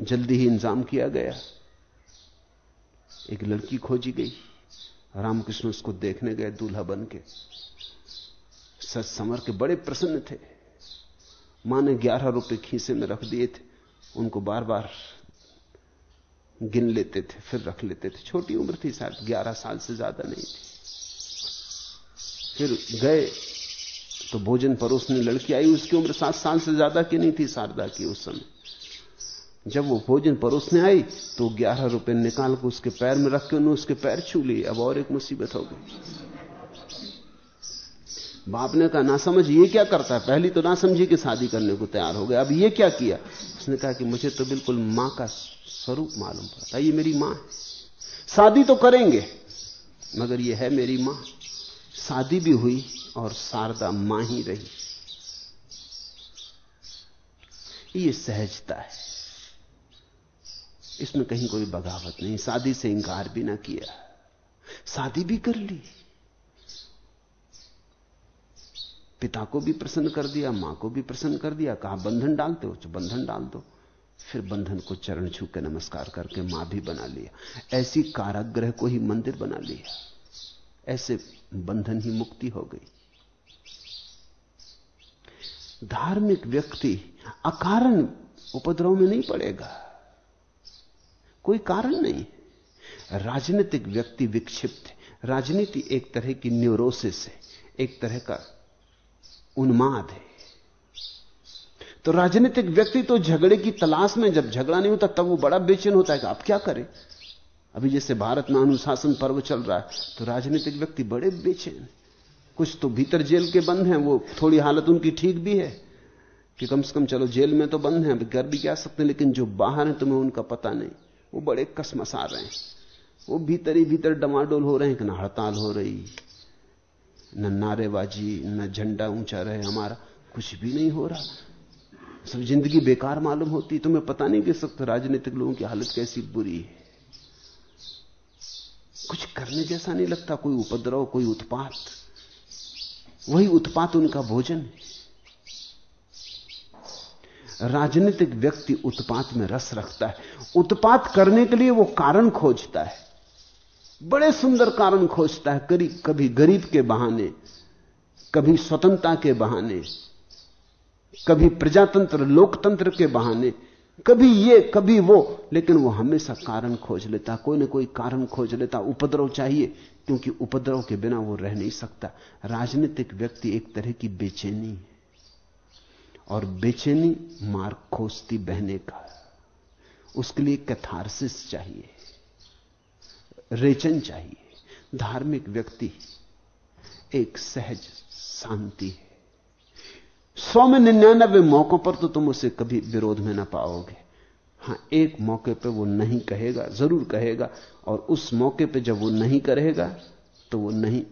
जल्दी ही इंतज़ाम किया गया। एक लड़की खोजी गई। रामकृष्ण उसको देखने गए दूल्हा बन के सच समर के बड़े प्रसन्न थे। माँ ने ग्यारह रुपए खीसे में रख दिए थे। उनको बार बार गिन लेते थे, फिर रख लेते थे। छोटी उम्र थी शायद, ग्यारह साल से ज़्यादा नहीं थी। फिर गए तो भोजन परोसने लड़की आई, उसकी उम्र सात साल से ज़्यादा की नहीं थी शारदा की उस समय। जब वो भोजन परोसने आई तो ग्यारह रुपए निकाल के उसके पैर में रख के उन्होंने उसके पैर छू लिए। अब और एक मुसीबत हो गई। बाप ने कहा, ना समझ, ये क्या करता है? पहली तो ना समझी कि शादी करने को तैयार हो गया, अब ये क्या किया? उसने कहा कि, मुझे तो बिल्कुल माँ का स्वरूप मालूम पड़ता ये मेरी माँ है। शादी तो करेंगे, मगर ये है मेरी माँ। शादी भी हुई और शारदा माँ ही रही। ये सहजता है। इसमें कहीं कोई बगावत नहीं, शादी से इंकार भी ना किया। शादी भी कर ली। पिता को भी प्रसन्न कर दिया, माँ को भी प्रसन्न कर दिया, कहा, बंधन डालते हो तो बंधन डाल दो। फिर बंधन को चरण छू के नमस्कार करके माँ भी बना लिया। ऐसी काराग्रह को ही मंदिर बना लिया। ऐसे बंधन ही मुक्ति हो गई। धार्मिक व्यक्ति अकारण उपद्रव में नहीं पड़ेगा। कोई कारण नहीं। राजनीतिक व्यक्ति विक्षिप्त राजनीति एक तरह की न्यूरोसिस है। एक तरह का उन्माद है। तो राजनीतिक व्यक्ति तो झगड़े की तलाश में जब झगड़ा नहीं होता, तब वो बड़ा बेचैन होता है कि आप क्या करें? अभी जैसे भारत में अनुशासन पर्व चल रहा है तो राजनीतिक व्यक्ति बड़े बेचैन कुछ तो भीतर जेल के बंद हैं, वो थोड़ी हालत उनकी ठीक भी है कि कम से कम चलो जेल में तो बंद हैं कर भी क्या सकते हैं, लेकिन जो बाहर हैं तुम्हें उनका पता नहीं। वो बड़े कसमसा रहे हैं। वो भीतर ही भीतर डमाडोल हो रहे हैं कि ना हड़ताल हो रही। न नारेबाजी, न झंडा ऊँचा रहे हमारा, कुछ भी नहीं हो रहा। सब ज़िंदगी बेकार मालूम होती, तुम्हें पता नहीं कि सकते राजनीतिक लोगों की हालत कैसी बुरी है। कुछ करने जैसा नहीं लगता, कोई उपद्रव, कोई उत्पात। वही उत्पात उनका भोजन है। राजनीतिक व्यक्ति उत्पात में रस रखता है। उत्पात करने के लिए वो कारण खोजता है। बड़े सुंदर कारण खोजता है कभी कभी गरीब के बहाने, कभी स्वतंत्रता के बहाने, कभी प्रजातंत्र, लोकतंत्र के बहाने, कभी ये, कभी वो, लेकिन वो हमेशा कारण खोज लेता, कोई ना कोई कारण खोज लेता, उपद्रव चाहिए, क्योंकि उपद्रव के बिना वो रह नहीं सकता। राजनीतिक व्यक्ति एक तरह की बेचैनी है, और बेचैनी मार्ग खोजती बहने का, उसके लिए कैथारसिस चाहिए। रेचन चाहिए। धार्मिक व्यक्ति एक सहज शांति है। सौ में निन्यानबे मौकों पर तो तुम उसे कभी विरोध में ना पाओगे। हाँ, एक मौके पे वो नहीं कहेगा, ज़रूर कहेगा, और उस मौके पे जब वो नहीं करेगा तो वो नहीं,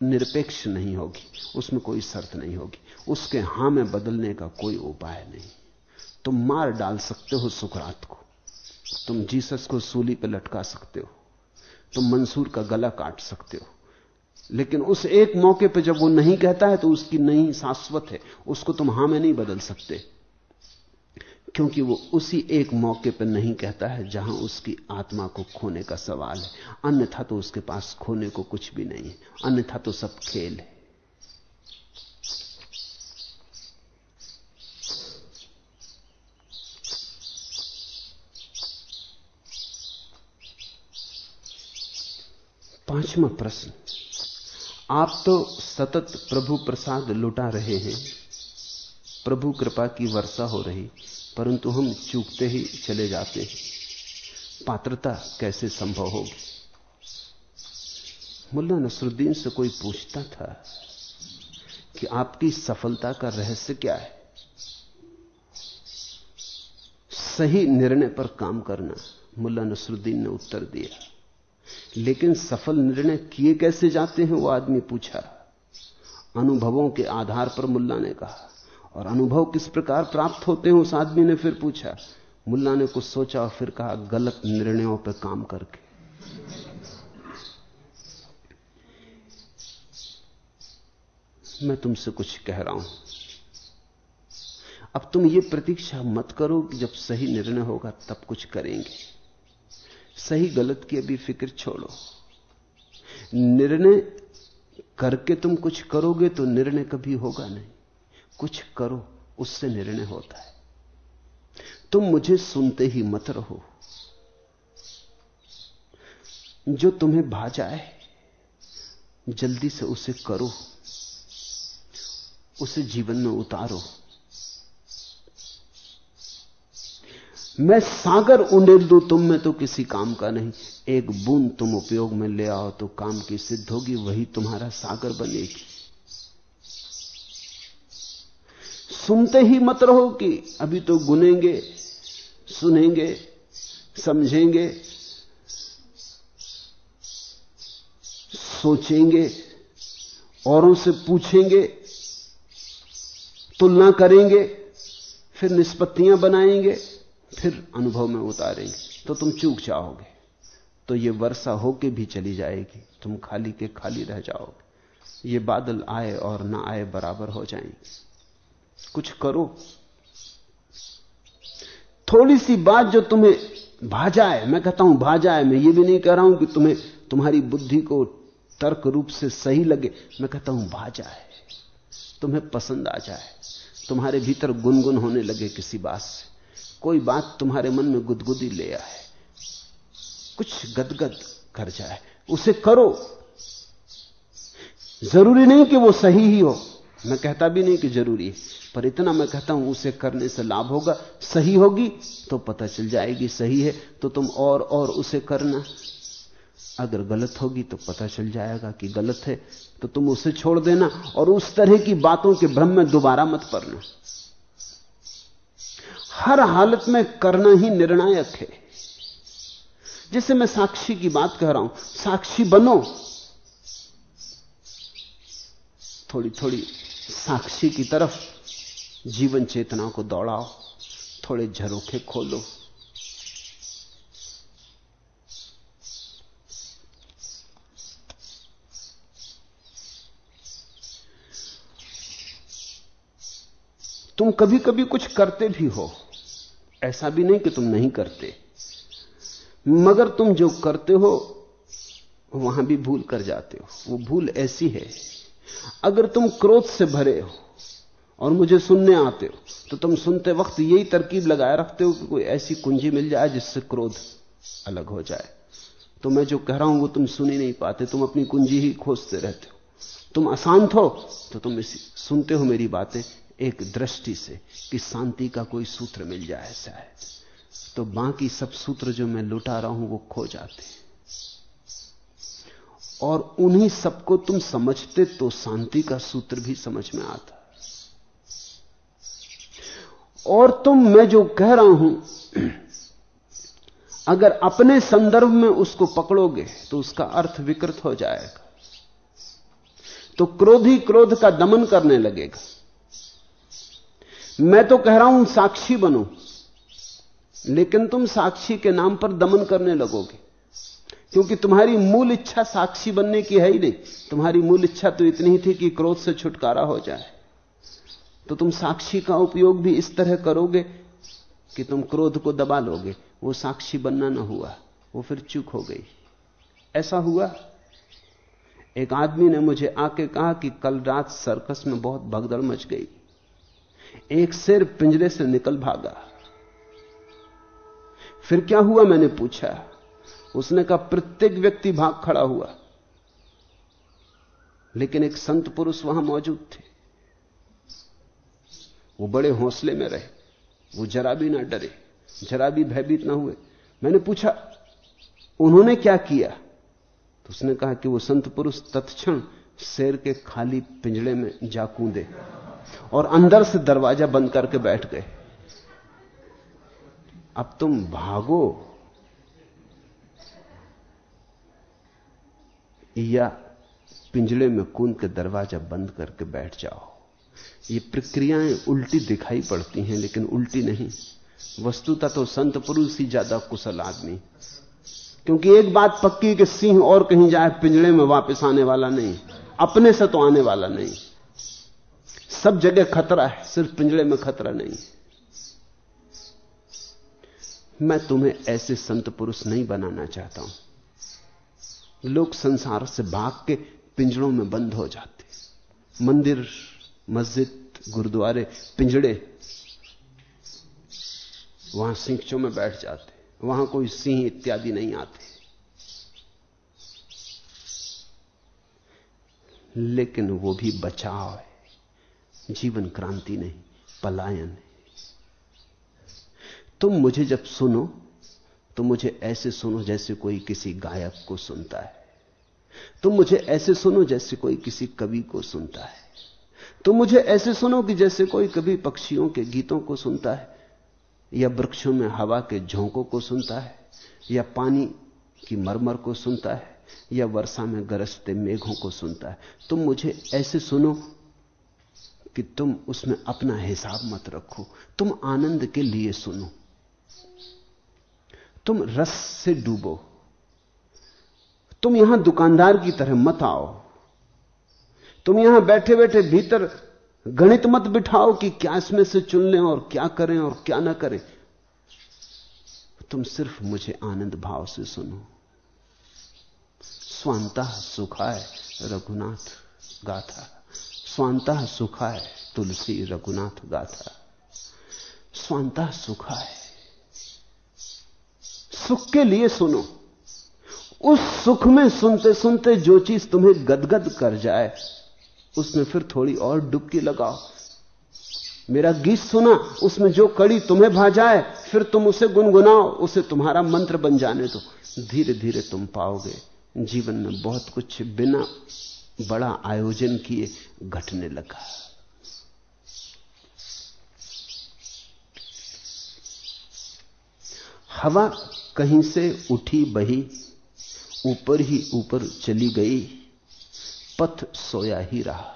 निरपेक्ष नहीं होगी। उसमें कोई शर्त नहीं होगी। उसके हाँ में बदलने का कोई उपाय नहीं। तुम मार डाल सकते हो सुकरात को। तुम जीसस को सूली पर लटका सकते हो। तुम मंसूर का गला काट सकते हो। लेकिन उस एक मौके पर जब वो नहीं कहता है तो उसकी नहीं शाश्वत है। उसको तुम हाँ में नहीं बदल सकते। क्योंकि वो उसी एक मौके पर नहीं कहता है, जहाँ उसकी आत्मा को खोने का सवाल है। अन्यथा तो उसके पास खोने को कुछ भी नहीं है। अन्यथा तो सब खेल है। पांचवा प्रश्न। आप तो सतत प्रभु प्रसाद लुटा रहे हैं। प्रभु कृपा की वर्षा हो रही, परंतु हम चूकते ही चले जाते हैं। पात्रता कैसे संभव होगी? मुल्ला नसरुद्दीन से कोई पूछता था कि आपकी सफलता का रहस्य क्या है? सही निर्णय पर काम करना, मुल्ला नसरुद्दीन ने उत्तर दिया। लेकिन सफल निर्णय किए कैसे जाते हैं, वो आदमी पूछा। अनुभवों के आधार पर मुल्ला ने कहा। और अनुभव किस प्रकार प्राप्त होते हैं, उस आदमी ने फिर पूछा। मुल्ला ने कुछ सोचा और फिर कहा, गलत निर्णयों पर काम करके। मैं तुमसे कुछ कह रहा हूँ। अब तुम ये प्रतीक्षा मत करो कि जब सही निर्णय होगा, तब कुछ करेंगे। सही गलत की अभी फ़िक्र छोड़ो। निर्णय करके तुम कुछ करोगे तो निर्णय कभी होगा नहीं। कुछ करो, उससे निर्णय होता है। तुम मुझे सुनते ही मत रहो। जो तुम्हें भा जाए जल्दी से उसे करो। उसे जीवन में उतारो। मैं सागर उंडेल दू, तुम में तो किसी काम का नहीं। एक बूंद तुम उपयोग में ले आओ तो काम की सिद्ध होगी, वही तुम्हारा सागर बनेगी। सुनते ही मत रहो कि अभी तो गुनेंगे, सुनेंगे, समझेंगे, सोचेंगे, औरों से पूछेंगे, तुलना करेंगे, फिर निष्पत्तियाँ बनाएँगे। फिर अनुभव में उतारेंगे। तो तुम चूक जाओगे। तो ये वर्षा होके भी चली जाएगी। तुम खाली के खाली रह जाओगे। ये बादल आए और ना आए बराबर हो जाएँगे। कुछ करो। थोड़ी सी बात जो तुम्हें भा जाए मैं कहता हूँ भा जाए मैं ये भी नहीं कह रहा हूँ कि तुम्हें, तुम्हारी बुद्धि को तर्क रूप से सही लगे। मैं कहता हूँ भा जाए तुम्हें पसंद आ जाए। तुम्हारे भीतर गुनगुन होने लगे किसी बात से। कोई बात तुम्हारे मन में गुदगुदी ले आए, कुछ गदगद कर जाए, उसे करो। ज़रूरी नहीं कि वो सही ही हो। मैं कहता भी नहीं कि ज़रूरी है, पर इतना मैं कहता हूँ, उसे करने से लाभ होगा। सही होगी तो पता चल जाएगी, सही है तो तुम और और उसे करना। अगर गलत होगी तो पता चल जाएगा कि गलत है तो तुम उसे छोड़ देना और उस तरह की बातों के भ्रम में दोबारा मत पड़ना। हर हालत में करना ही निर्णायक है। जैसे मैं साक्षी की बात कह रहा हूँ, साक्षी बनो। थोड़ी थोड़ी साक्षी की तरफ़ जीवन चेतना को दौड़ाओ, थोड़े झरोखे खोलो। तुम कभी कभी कुछ करते भी हो। ऐसा भी नहीं कि तुम नहीं करते। मगर तुम जो करते हो, वहाँ भी भूल कर जाते हो। वो भूल ऐसी है। अगर तुम क्रोध से भरे हो और मुझे सुनने आते हो तो तुम सुनते वक्त यही तरकीब लगाए रखते हो कि कोई ऐसी कुंजी मिल जाए जिससे क्रोध अलग हो जाए। तो मैं जो कह रहा हूँ, वो तुम सुन ही नहीं पाते। तुम अपनी कुंजी ही खोजते रहते हो। तुम अशांत हो तो तुम इसी, सुनते हो मेरी बातें। एक दृष्टि से कि शांति का कोई सूत्र मिल जाए शायद। तो बाकी सब सूत्र जो मैं लुटा रहा हूँ वो खो जाते और उन्हीं सबको तुम समझते तो शांति का सूत्र भी समझ में आता। और तुम, मैं जो कह रहा हूँ, अगर अपने संदर्भ में उसको पकड़ोगे तो उसका अर्थ विकृत हो जाएगा। तो क्रोधी क्रोध का दमन करने लगेगा। मैं तो कह रहा हूँ, साक्षी बनो। लेकिन तुम साक्षी के नाम पर दमन करने लगोगे। क्योंकि तुम्हारी मूल इच्छा साक्षी बनने की है ही नहीं। तुम्हारी मूल इच्छा तो इतनी ही थी कि क्रोध से छुटकारा हो जाए। तो तुम साक्षी का उपयोग भी इस तरह करोगे कि तुम क्रोध को दबा लोगे। वो साक्षी बनना ना हुआ, वो फिर चूक हो गई। ऐसा हुआ। एक आदमी ने मुझे आके कहा कि कल रात सर्कस में बहुत भगदड़ मच गई। एक शेर पिंजरे से निकल भागा। फिर क्या हुआ मैंने पूछा। उसने कहा, प्रत्येक व्यक्ति भाग खड़ा हुआ। लेकिन एक संत पुरुष वहाँ मौजूद थे। वो बड़े हौसले में रहे। वो जरा भी ना डरे, जरा भी भयभीत ना हुए। मैंने पूछा, उन्होंने क्या किया? तो उसने कहा कि वो संत पुरुष तत्क्षण शेर के खाली पिंजड़े में जा कूदे और अंदर से दरवाज़ा बंद करके बैठ गए। अब तुम भागो या पिंजड़े में कूद के दरवाज़ा बंद करके बैठ जाओ। ये प्रक्रियाएँ उल्टी दिखाई पड़ती हैं, लेकिन उल्टी नहीं। वस्तुता तो संत पुरुष ही ज़्यादा कुशल आदमी। क्योंकि एक बात पक्की कि सिंह और कहीं जाए, पिंजड़े में वापस आने वाला नहीं। अपने से तो आने वाला नहीं। सब जगह खतरा है, सिर्फ़ पिंजड़े में खतरा नहीं। मैं तुम्हें ऐसे संत पुरुष नहीं बनाना चाहता हूँ। लोग संसार से भाग के पिंजड़ों में बंद हो जाते। मंदिर, मस्जिद, गुरुद्वारे पिंजड़े वहाँ सिंचों में बैठ जाते। वहाँ कोई सिंह इत्यादि नहीं आते। लेकिन वो भी बचाव है। जीवन क्रांति नहीं, पलायन है। तुम मुझे जब सुनो तो मुझे ऐसे सुनो जैसे कोई किसी गायक को सुनता है। तुम मुझे ऐसे सुनो जैसे कोई किसी कवि को सुनता है। तुम मुझे ऐसे सुनो कि जैसे कोई कभी पक्षियों के गीतों को सुनता है, या वृक्षों में हवा के झोंकों को सुनता है, या पानी की मरमर को सुनता है। या वर्षा में गरजते मेघों को सुनता है। तुम मुझे ऐसे सुनो कि तुम उसमें अपना हिसाब मत रखो। तुम आनंद के लिए सुनो। तुम रस से डूबो। तुम यहाँ दुकानदार की तरह मत आओ। तुम यहाँ बैठे बैठे भीतर गणित मत बिठाओ कि क्या इसमें से चुन लें और क्या करें और क्या ना करें। तुम सिर्फ़ मुझे आनंद भाव से सुनो। स्वांता सुखाय रघुनाथ गाथा। स्वांता सुखाय तुलसी रघुनाथ गाथा। स्वांता सुखाय। सुख के लिए सुनो। उस सुख में सुनते सुनते जो चीज़ तुम्हें गदगद कर जाए, उसमें फिर थोड़ी और डुबकी लगाओ। मेरा गीत सुना, उसमें जो कड़ी तुम्हें भा जाए फिर तुम उसे गुनगुनाओ, उसे तुम्हारा मंत्र बन जाने दो। धीरे धीरे तुम पाओगे। जीवन में बहुत कुछ बिना बड़ा आयोजन किए घटने लगा। हवा कहीं से उठी बही, ऊपर ही ऊपर चली गई, पथ सोया ही रहा।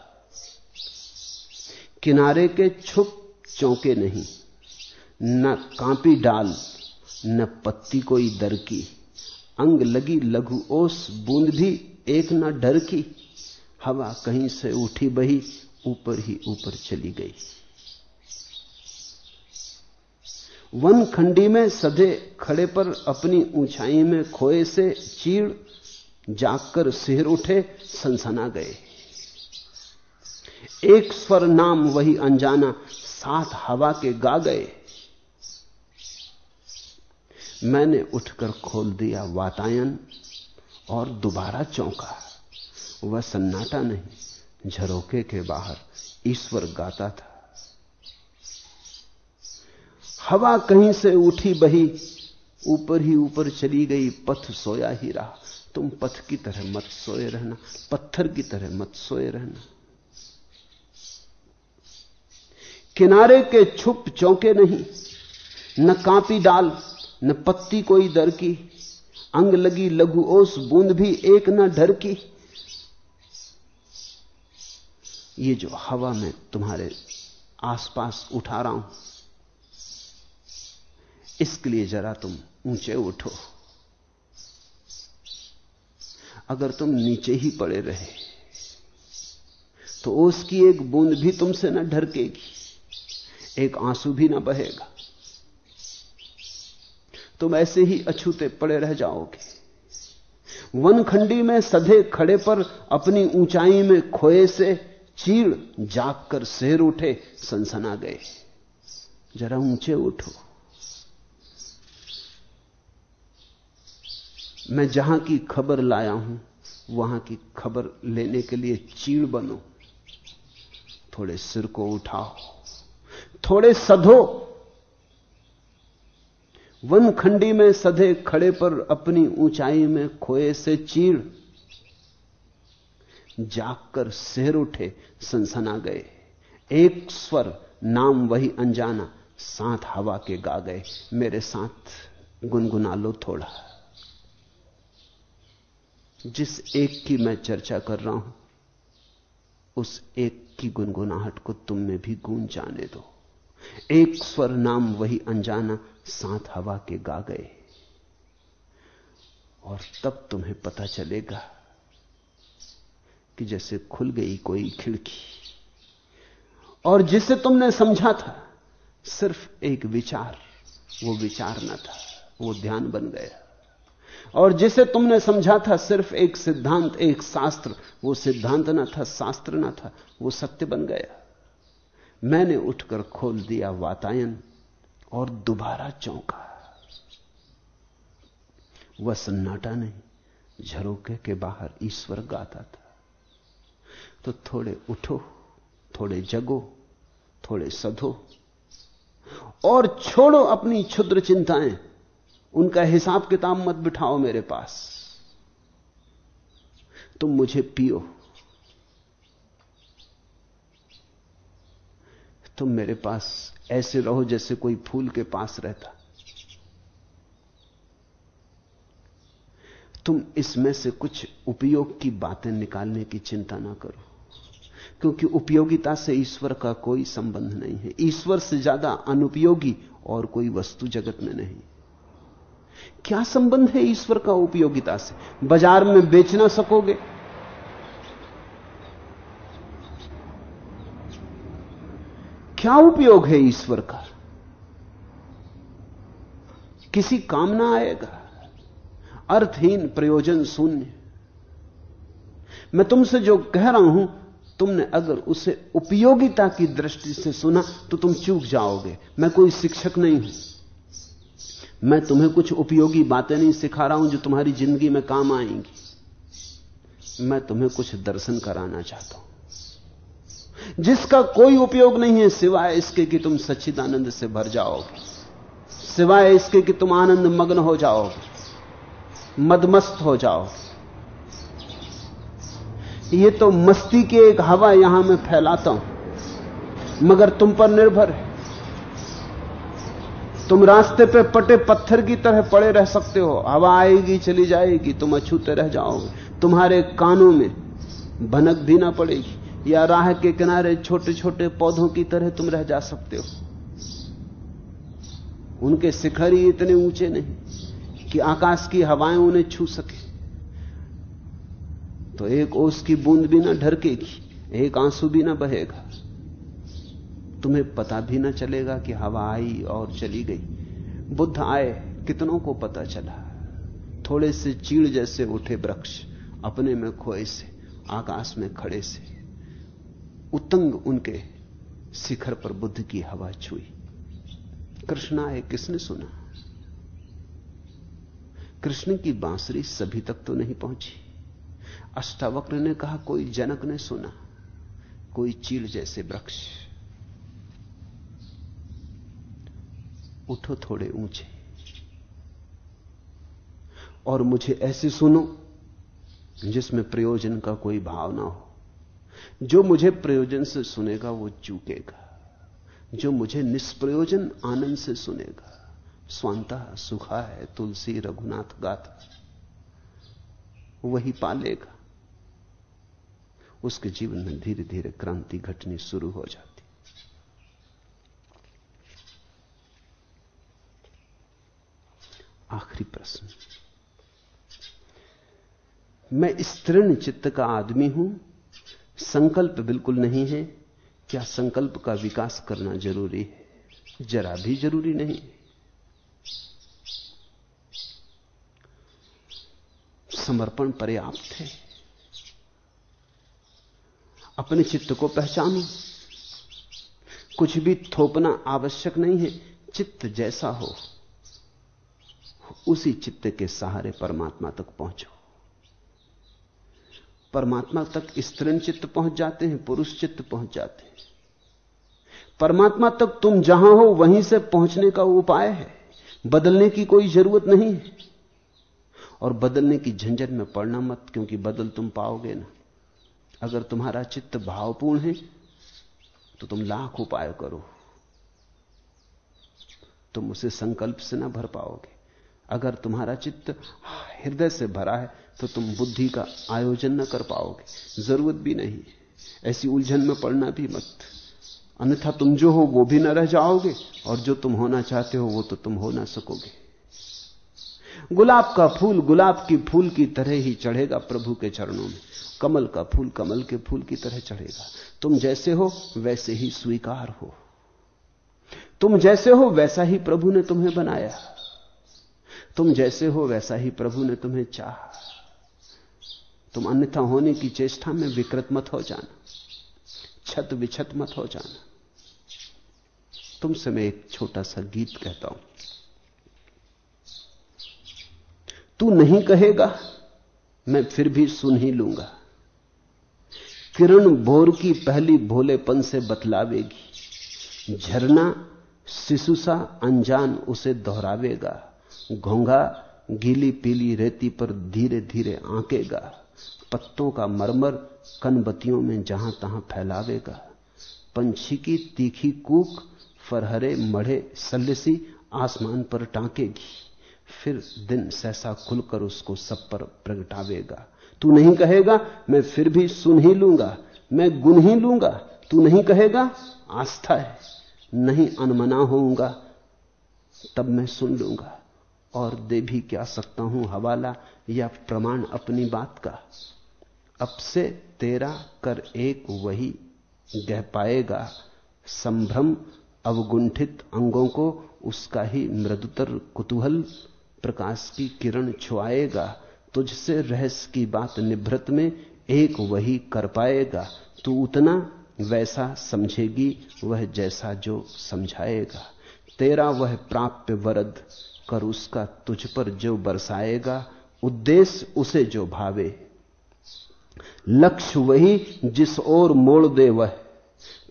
किनारे के छुप चौके नहीं, न कांपी डाल, न पत्ती कोई दर की। अंग लगी लघु ओस बूंद भी, एक न डर की। हवा कहीं से उठी बही, ऊपर ही ऊपर चली गई। वन खंडी में सधे खड़े पर अपनी ऊंचाई में खोए से चीड़ जागकर सिर उठे, सनसना गए। एक स्वर नाम वही अनजाना, साथ हवा के गा गए। मैंने उठकर खोल दिया वातायन और दोबारा चौंका। वह सन्नाटा नहीं झरोके के बाहर ईश्वर गाता था। हवा कहीं से उठी बही, ऊपर ही ऊपर चली गई, पथ सोया ही रहा। तुम पथ की तरह मत सोए रहना, पत्थर की तरह मत सोए रहना। किनारे के छुप चौके नहीं, न कांपी डाल न पत्ती कोई दर की, अंग लगी लघु ओस बूंद भी एक न डर की। ये जो हवा में तुम्हारे आसपास उठा रहा हूँ, इसके लिए जरा तुम ऊँचे उठो। अगर तुम नीचे ही पड़े रहे तो ओस की एक बूंद भी तुमसे न ढरकेगी, एक आँसू भी ना बहेगा। तुम ऐसे ही अछूते पड़े रह जाओगे। वनखंडी में सधे खड़े पर अपनी ऊंचाई में खोए से चीड़ जागकर शेर उठे, सनसना गए। जरा ऊँचे उठो। मैं जहाँ की खबर लाया हूँ, वहाँ की खबर लेने के लिए चीड़ बनो। थोड़े सिर को उठाओ, थोड़े सधो वन खंडी में सधे खड़े पर अपनी ऊंचाई में खोए से चीड़ जागकर शहर उठे, सनसना गए। एक स्वर, नाम वही अनजाना, साथ हवा के गा गए। मेरे साथ गुनगुना लो थोड़ा। जिस एक की मैं चर्चा कर रहा हूँ, उस एक की गुनगुनाहट को तुम में भी गूंज जाने दो। एक स्वर नाम वही अनजाना साथ हवा के गा गए। और तब तुम्हें पता चलेगा कि जैसे खुल गई कोई खिड़की। और जिसे तुमने समझा था, सिर्फ़ एक विचार, वो विचार न था, वो ध्यान बन गया। और जिसे तुमने समझा था, सिर्फ़ एक सिद्धांत, एक शास्त्र, वो सिद्धांत ना था, शास्त्र ना था, वो सत्य बन गया। मैंने उठकर खोल दिया वातायन और दोबारा चौंका। वह सन्नाटा नहीं झरोके के बाहर ईश्वर गाता था। तो थोड़े उठो, थोड़े जगो, थोड़े सधो और छोड़ो अपनी क्षुद्र चिंताएँ। उनका हिसाब किताब मत बिठाओ मेरे पास। तुम मुझे पियो। तुम मेरे पास ऐसे रहो जैसे कोई फूल के पास रहता। तुम इसमें से कुछ उपयोग की बातें निकालने की चिंता ना करो, क्योंकि उपयोगिता से ईश्वर का कोई संबंध नहीं है। ईश्वर से ज़्यादा अनुपयोगी और कोई वस्तु जगत में नहीं। क्या संबंध है ईश्वर का उपयोगिता से? बाज़ार में बेच ना सकोगे? क्या उपयोग है ईश्वर का? किसी काम ना आएगा? अर्थहीन, प्रयोजन शून्य। मैं तुमसे जो कह रहा हूँ, तुमने अगर उसे उपयोगिता की दृष्टि से सुना तो तुम चूक जाओगे। मैं कोई शिक्षक नहीं हूँ। मैं तुम्हें कुछ उपयोगी बातें नहीं सिखा रहा हूँ जो तुम्हारी ज़िंदगी में काम आएँगी। मैं तुम्हें कुछ दर्शन कराना चाहता हूँ। जिसका कोई उपयोग नहीं है, सिवाय इसके कि तुम सच्चिदानंद से भर जाओगे, सिवाय इसके कि तुम आनंद मग्न हो जाओगे, मदमस्त हो जाओगे। ये तो मस्ती की एक हवा यहाँ मैं फैलाता हूँ, मगर तुम पर निर्भर है। तुम रास्ते पे पटे पत्थर की तरह पड़े रह सकते हो, हवा आएगी, चली जाएगी, तुम अछूते रह जाओगे, तुम्हारे कानों में भनक भी ना पड़ेगी। या राह के किनारे छोटे छोटे पौधों की तरह तुम रह जा सकते हो। उनके शिखर ही इतने ऊँचे नहीं कि आकाश की हवाएँ उन्हें छू सके। तो एक ओस की बूंद भी ना ढरकेगी, एक आँसू भी ना बहेगा। तुम्हें पता भी ना चलेगा कि हवा आई और चली गई। बुद्ध आए, कितनों को पता चला? थोड़े से चीड़ जैसे उठे वृक्ष, अपने में खोए से, आकाश में खड़े से। उतंग उनके शिखर पर बुद्ध की हवा छुई। कृष्ण आए किसने सुना? कृष्ण की बांसुरी सभी तक तो नहीं पहुँची। अष्टावक्र ने कहा, कोई जनक ने सुना? कोई चील जैसे वृक्ष? उठो थोड़े ऊँचे और मुझे ऐसे सुनो जिसमें प्रयोजन का कोई भाव ना हो। जो मुझे प्रयोजन से सुनेगा, वो चूकेगा। जो मुझे निष्प्रयोजन आनंद से सुनेगा, स्वांता सुखा है, तुलसी रघुनाथ गाथा। वही पालेगा। उसके जीवन में धीरे धीरे क्रांति घटनी शुरू हो जाती। आखिरी प्रश्न। मैं स्त्रीण चित्त का आदमी हूँ संकल्प बिल्कुल नहीं है। क्या संकल्प का विकास करना ज़रूरी है? जरा भी ज़रूरी नहीं। समर्पण पर्याप्त है। अपने चित्त को पहचानो। कुछ भी थोपना आवश्यक नहीं है। चित्त जैसा हो, उसी चित्त के सहारे परमात्मा तक पहुंचो। परमात्मा तक स्त्रीन चित्त पहुँच जाते हैं, पुरुष चित्त पहुँच जाते हैं। परमात्मा तक तुम जहाँ हो, वहीं से पहुँचने का उपाय है। बदलने की कोई ज़रूरत नहीं है। और बदलने की झंझट में पड़ना मत, क्योंकि बदल तुम पाओगे ना। अगर तुम्हारा चित्त भावपूर्ण है तो तुम लाख उपाय करो। तुम उसे संकल्प से ना भर पाओगे। अगर तुम्हारा चित्त हृदय से भरा है तो तुम बुद्धि का आयोजन न कर पाओगे। ज़रूरत भी नहीं ऐसी उलझन में पड़ना भी मत। अन्यथा तुम जो हो, वो भी न रह जाओगे, और जो तुम होना चाहते हो, वो तो तुम हो ना सकोगे। गुलाब का फूल, गुलाब की फूल की तरह ही चढ़ेगा प्रभु के चरणों में। कमल का फूल, कमल के फूल की तरह चढ़ेगा। तुम जैसे हो, वैसे ही स्वीकार हो। तुम जैसे हो, वैसा ही प्रभु ने तुम्हें बनाया। तुम जैसे हो वैसा ही प्रभु ने तुम्हें चाहा। तुम अन्यथा होने की चेष्टा में विकृत मत हो जाना। छत विछत मत हो जाना। तुमसे मैं एक छोटा सा गीत कहता हूँ। तू नहीं कहेगा, मैं फिर भी सुन ही लूँगा। किरण भोर की पहली भोलेपन से बतलावेगी। झरना शिशु सा अनजान उसे दोहरावेगा। घोंघा गीली पीली रेती पर धीरे धीरे आंकेगा। पत्तों का मरमर कनबतियों में जहाँ तहां फैलावेगा। पंछी की तीखी कूक फरहरे मढ़े सल्लसी आसमान पर टांकेगी। फिर दिन सहसा खुलकर उसको सब पर प्रगटावेगा। तू नहीं कहेगा, मैं फिर भी सुन ही लूँगा, मैं गुन ही लूँगा। तू नहीं कहेगा, आस्था है, नहीं अनमना होऊँगा, तब मैं सुन लूँगा। और दे भी क्या सकता हूँ हवाला या प्रमाण अपनी बात का। अब से तेरा कर एक वही गह पाएगा। संभ्रम अवगुंठित अंगों को उसका ही मृदुतर कुतूहल प्रकाश की किरण छुआएगा। तुझसे रहस्य की बात निभृत में एक वही कर पाएगा। तू उतना वैसा समझेगी, वह जैसा जो समझाएगा। तेरा वह प्राप्य वरद कर उसका तुझ पर जो बरसाएगा, उद्देश्य उसे जो भावे। लक्ष्य वही जिस ओर मोड़ दे वह।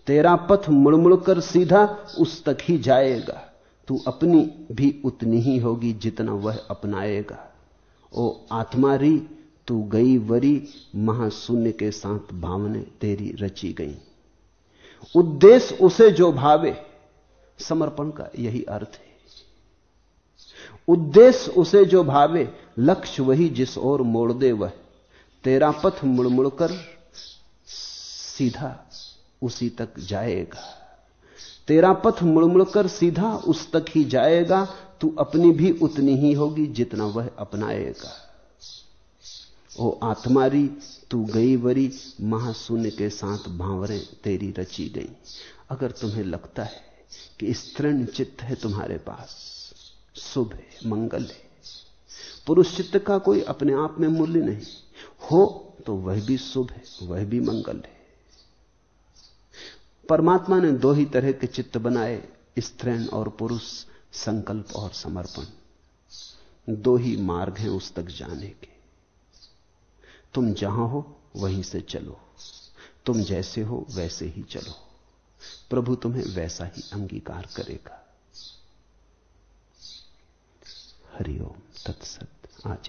तेरा पथ मुड़मुड़ कर सीधा उस तक ही जाएगा। तू अपनी भी उतनी ही होगी जितना वह अपनाएगा। ओ आत्मा री तू गई वरी महाशून्य के साथ भावने तेरी रची गई। उद्देश्य उसे जो भावे। समर्पण का यही अर्थ है। उद्देश्य उसे जो भावे, लक्ष्य वही जिस ओर मोड़ दे वह। तेरा पथ मुड़ कर सीधा उसी तक जाएगा। तेरा पथ मुड़ कर सीधा उस तक ही जाएगा, तू अपनी भी उतनी ही होगी जितना वह अपनाएगा। ओ आत्मारी, तू गई वरी महाशून्य के साथ भावरें तेरी रची गई। अगर तुम्हें लगता है कि स्त्रीण चित्त है तुम्हारे पास शुभ है, मंगल है। पुरुष चित्त का कोई अपने आप में मूल्य नहीं। हो तो वह भी शुभ है, वह भी मंगल है। परमात्मा ने दो ही तरह के चित्त बनाए स्त्रीण और पुरुष, संकल्प और समर्पण। दो ही मार्ग हैं उस तक जाने के। तुम जहाँ हो, वहीं से चलो। तुम जैसे हो, वैसे ही चलो। प्रभु तुम्हें वैसा ही अंगीकार करेगा। हरिओम तत्सत आज